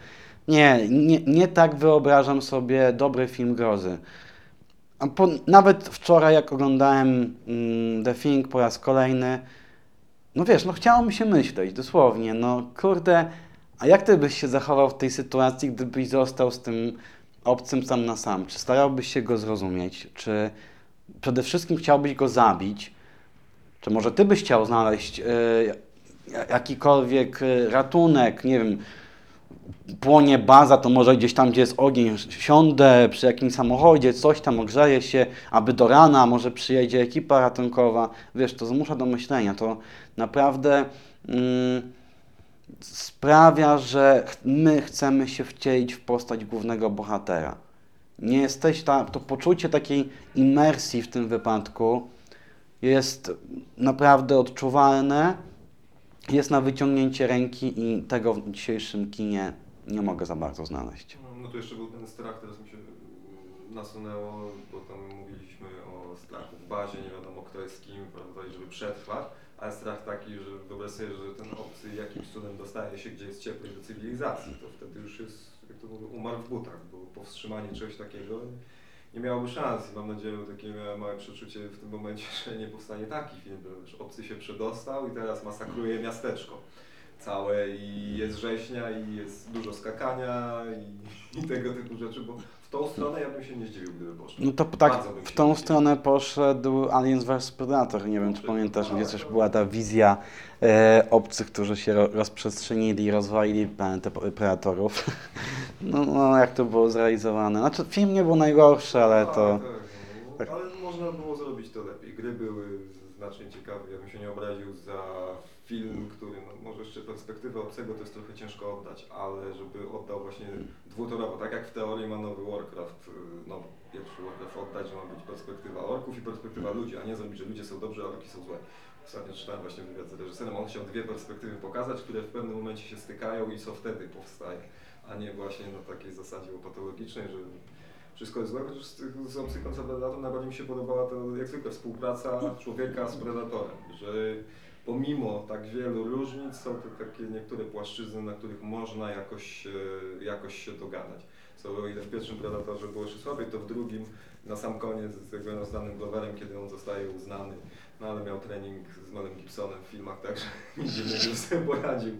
Nie, nie, nie tak wyobrażam sobie dobry film grozy. A po, nawet wczoraj, jak oglądałem mm, The Thing po raz kolejny, no wiesz, no chciało mi się myśleć, dosłownie, no kurde, a jak ty byś się zachował w tej sytuacji, gdybyś został z tym obcym sam na sam? Czy starałbyś się go zrozumieć? Czy przede wszystkim chciałbyś go zabić? Czy może ty byś chciał znaleźć y, jakikolwiek y, ratunek, nie wiem, płonie baza, to może gdzieś tam, gdzie jest ogień, siądę przy jakimś samochodzie, coś tam ogrzeje się, aby do rana może przyjedzie ekipa ratunkowa. Wiesz, to zmusza do myślenia. To naprawdę mm, sprawia, że my chcemy się wcielić w postać głównego bohatera. Nie jesteś ta, to poczucie takiej imersji w tym wypadku jest naprawdę odczuwalne, jest na wyciągnięcie ręki i tego w dzisiejszym kinie nie mogę za bardzo znaleźć. No, no to jeszcze był ten strach, teraz mi się nasunęło, bo tam mówiliśmy o strachu w bazie, nie wiadomo kto jest kim, prawda, żeby przetrwać, ale strach taki, że wyobraź sobie, że ten obcy jakimś cudem dostaje się, gdzie jest cieplej do cywilizacji, to wtedy już jest, jak to mówię, umarł w butach, bo powstrzymanie czegoś takiego nie miałoby szans. I mam nadzieję, że takie małe przeczucie w tym momencie, że nie powstanie taki film, że obcy się przedostał i teraz masakruje miasteczko całe i jest rzeźnia i jest dużo skakania i, i tego typu rzeczy, bo w tą stronę ja bym się nie zdziwił, gdyby poszedł. No to tak w tą nie stronę poszedł Aliens vs Predator. Nie wiem, czy pamiętasz, gdzie też była ta wizja e, obcych, którzy się ro, rozprzestrzenili i rozwalili planetę Predatorów. No, no, jak to było zrealizowane. Znaczy, film nie był najgorszy, ale to... Tak, tak, no, ale można było zrobić to lepiej. Gry były znacznie ciekawe. Ja bym się nie obraził za film, który jeszcze perspektywę obcego to jest trochę ciężko oddać, ale żeby oddał właśnie dwutorowo, tak jak w teorii ma nowy Warcraft, y, no pierwszy Warcraft oddać, że ma być perspektywa orków i perspektywa ludzi, a nie zrobić, że ludzie są dobrzy, a orki są złe. Ostatnio czytałem właśnie wywiad z reżyserem, on chciał dwie perspektywy pokazać, które w pewnym momencie się stykają i co wtedy powstaje, a nie właśnie na takiej zasadzie patologicznej, że wszystko jest złe, chociaż z tych z obcych Predator najbardziej mi się podobała to jak zwykle współpraca człowieka z Predatorem, że pomimo tak wielu różnic są to takie niektóre płaszczyzny, na których można jakoś, e, jakoś się dogadać. Co o ile w pierwszym Predatorze było jeszcze słabiej, to w drugim na sam koniec z tego z danym Gloverem, kiedy on zostaje uznany, no ale miał trening z Melem Gibsonem w filmach, także nic dziwnego, że sobie poradził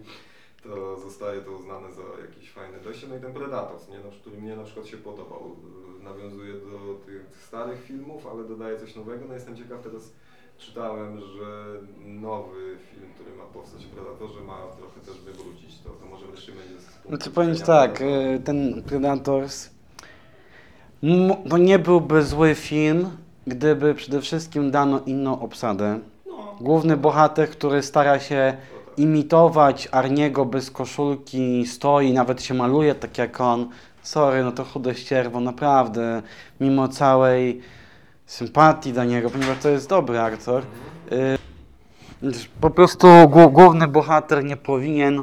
to zostaje to uznane za jakieś fajne dojście. No i ten Predator, nie, no, który mnie na przykład się podobał. Nawiązuje do tych starych filmów, ale dodaje coś nowego. No jestem ciekaw, teraz czytałem, że nowy film, który ma powstać o Predatorze ma trochę też wywrócić to. To może wreszcie będzie z Znaczy powiem Ci tak, y, ten Predators m- to nie byłby zły film, gdyby przede wszystkim dano inną obsadę. No, Główny bohater, który stara się to tak. imitować Arniego bez koszulki, stoi, nawet się maluje tak jak on. Sorry, no to chude ścierwo, naprawdę. Mimo całej sympatii dla niego, ponieważ to jest dobry aktor. y, Po prostu głó- główny bohater nie powinien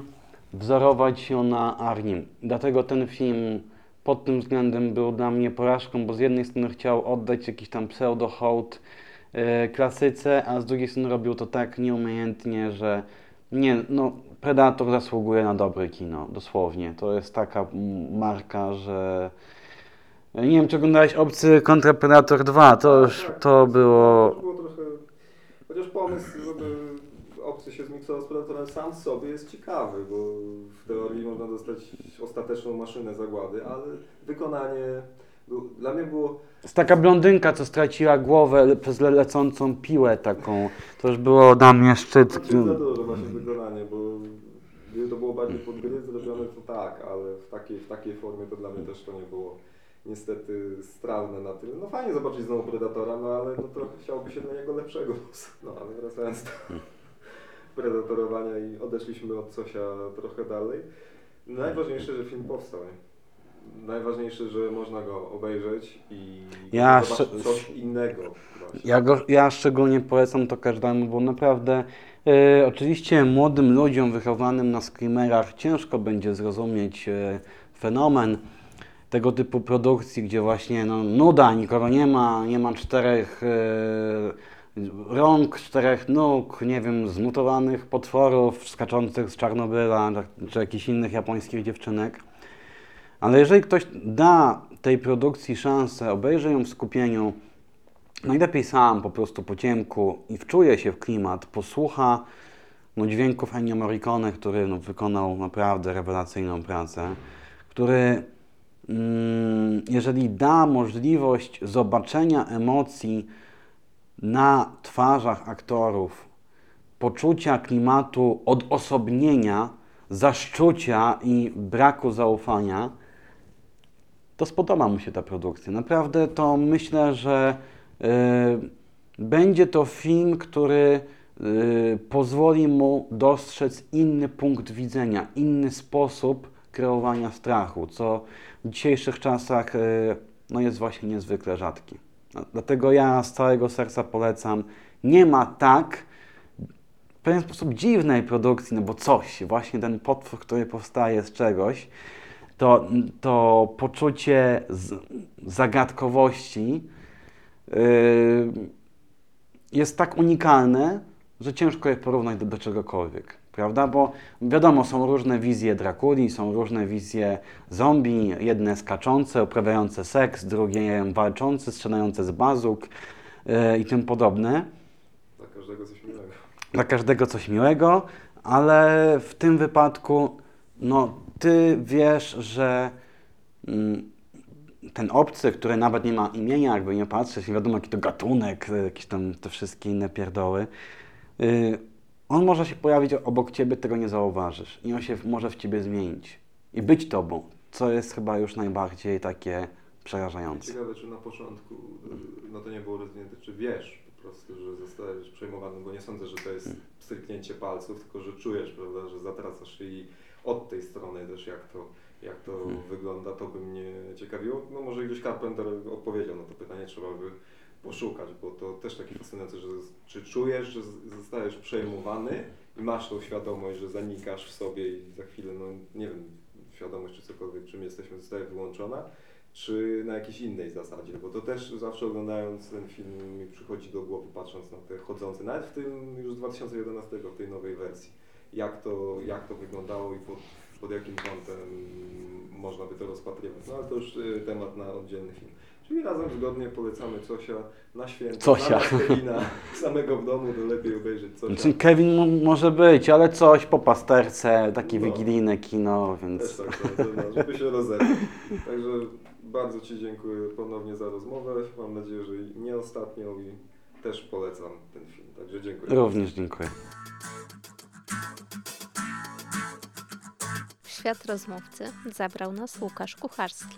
wzorować się na Arnim. Dlatego ten film pod tym względem był dla mnie porażką, bo z jednej strony chciał oddać jakiś tam pseudo-hołd e, klasyce, a z drugiej strony robił to tak nieumiejętnie, że nie, no Predator zasługuje na dobre kino, dosłownie. To jest taka marka, że Nie wiem, czy oglądałeś Obcy kontra Predator 2, to już Tak, to tak. było... To było trochę... Chociaż pomysł, żeby obcy się zmiksował z Predatorem sam w sobie jest ciekawy, bo w teorii można dostać ostateczną maszynę zagłady, ale wykonanie... Dla mnie było... jest taka blondynka, co straciła głowę przez le lecącą piłę taką. To już było dla mnie szczyt. Znaczy za dużo właśnie wykonanie, bo gdyby to było bardziej pod gry zrobione, to tak, ale w takiej, w takiej formie to dla mnie też to nie było niestety strawne na tyle. No fajnie zobaczyć znowu Predatora, no ale no trochę chciałoby się dla niego lepszego. No ale wracając do predatorowania i odeszliśmy od Cosia trochę dalej. Najważniejsze, że film powstał. nie? Najważniejsze, że można go obejrzeć i Ja zobaczyć sz- coś innego. Właśnie. Ja, go, ja szczególnie polecam to każdemu, bo naprawdę e, oczywiście młodym ludziom wychowanym na screamerach ciężko będzie zrozumieć e, fenomen tego typu produkcji, gdzie właśnie no, nuda, nikogo nie ma, nie ma czterech e, rąk, czterech nóg, nie wiem, zmutowanych potworów skaczących z Czarnobyla, czy, jakichś innych japońskich dziewczynek. Ale jeżeli ktoś da tej produkcji szansę, obejrzy ją w skupieniu, najlepiej sam po prostu po ciemku i wczuje się w klimat, posłucha no, dźwięków Ennio Morricone, który no, wykonał naprawdę rewelacyjną pracę, który jeżeli da możliwość zobaczenia emocji na twarzach aktorów, poczucia klimatu odosobnienia, zaszczucia i braku zaufania, to spodoba mu się ta produkcja. Naprawdę to myślę, że y, będzie to film, który y, pozwoli mu dostrzec inny punkt widzenia, inny sposób kreowania strachu, co w dzisiejszych czasach y, no jest właśnie niezwykle rzadki. Dlatego ja z całego serca polecam. Nie ma tak w pewien sposób dziwnej produkcji, no bo coś, właśnie ten potwór, który powstaje z czegoś, to, to poczucie zagadkowości yy, jest tak unikalne, że ciężko je porównać do, do czegokolwiek. Prawda? Bo wiadomo, są różne wizje Drakuli, są różne wizje zombie, jedne skaczące, uprawiające seks, drugie walczące, strzelające z bazuk yy, i tym podobne Dla każdego coś miłego. dla każdego coś miłego, ale w tym wypadku, no, ty wiesz, że mm, ten obcy, który nawet nie ma imienia, jakby nie patrzeć, nie wiadomo jaki to gatunek, y, jakieś tam te wszystkie inne pierdoły, y, on może się pojawić obok ciebie, tego nie zauważysz i on się może w ciebie zmienić i być tobą, co jest chyba już najbardziej takie przerażające. Ciekawe, czy na początku y, no to nie było rozwinięte, czy wiesz po prostu, że zostajesz przejmowany, bo nie sądzę, że to jest stryknięcie palców, tylko że czujesz, prawda, że zatracasz i od tej strony też jak to, jak to wygląda, to by mnie ciekawiło. No może gdzieś Carpenter odpowiedział na to pytanie, trzeba by poszukać, bo to też takie fascynujące, że czy czujesz, że zostajesz przejmowany i masz tą świadomość, że zanikasz w sobie i za chwilę, no nie wiem, świadomość czy cokolwiek, czym jesteśmy, zostaje wyłączona, czy na jakiejś innej zasadzie, bo to też zawsze oglądając ten film mi przychodzi do głowy, patrząc na te chodzące, nawet w tym już z 2011, w tej nowej wersji, jak to, jak to wyglądało i pod, pod jakim kątem można by to rozpatrywać. No ale to już y, temat na oddzielny film. Czyli razem zgodnie polecamy Cosia na święto, Cosia. na Kevina, samego w domu, to lepiej obejrzeć Cosia. Znaczy, Kevin mo- może być, ale coś po pasterce, takie No. wigilijne kino, Też więc... tak sądzę, no, żeby się rozegrać. Także bardzo Ci dziękuję ponownie za rozmowę. Mam nadzieję, że i nie ostatnią i też polecam ten film. Także dziękuję. Również dziękuję. W świat rozmówcy zabrał nas Łukasz Kucharski.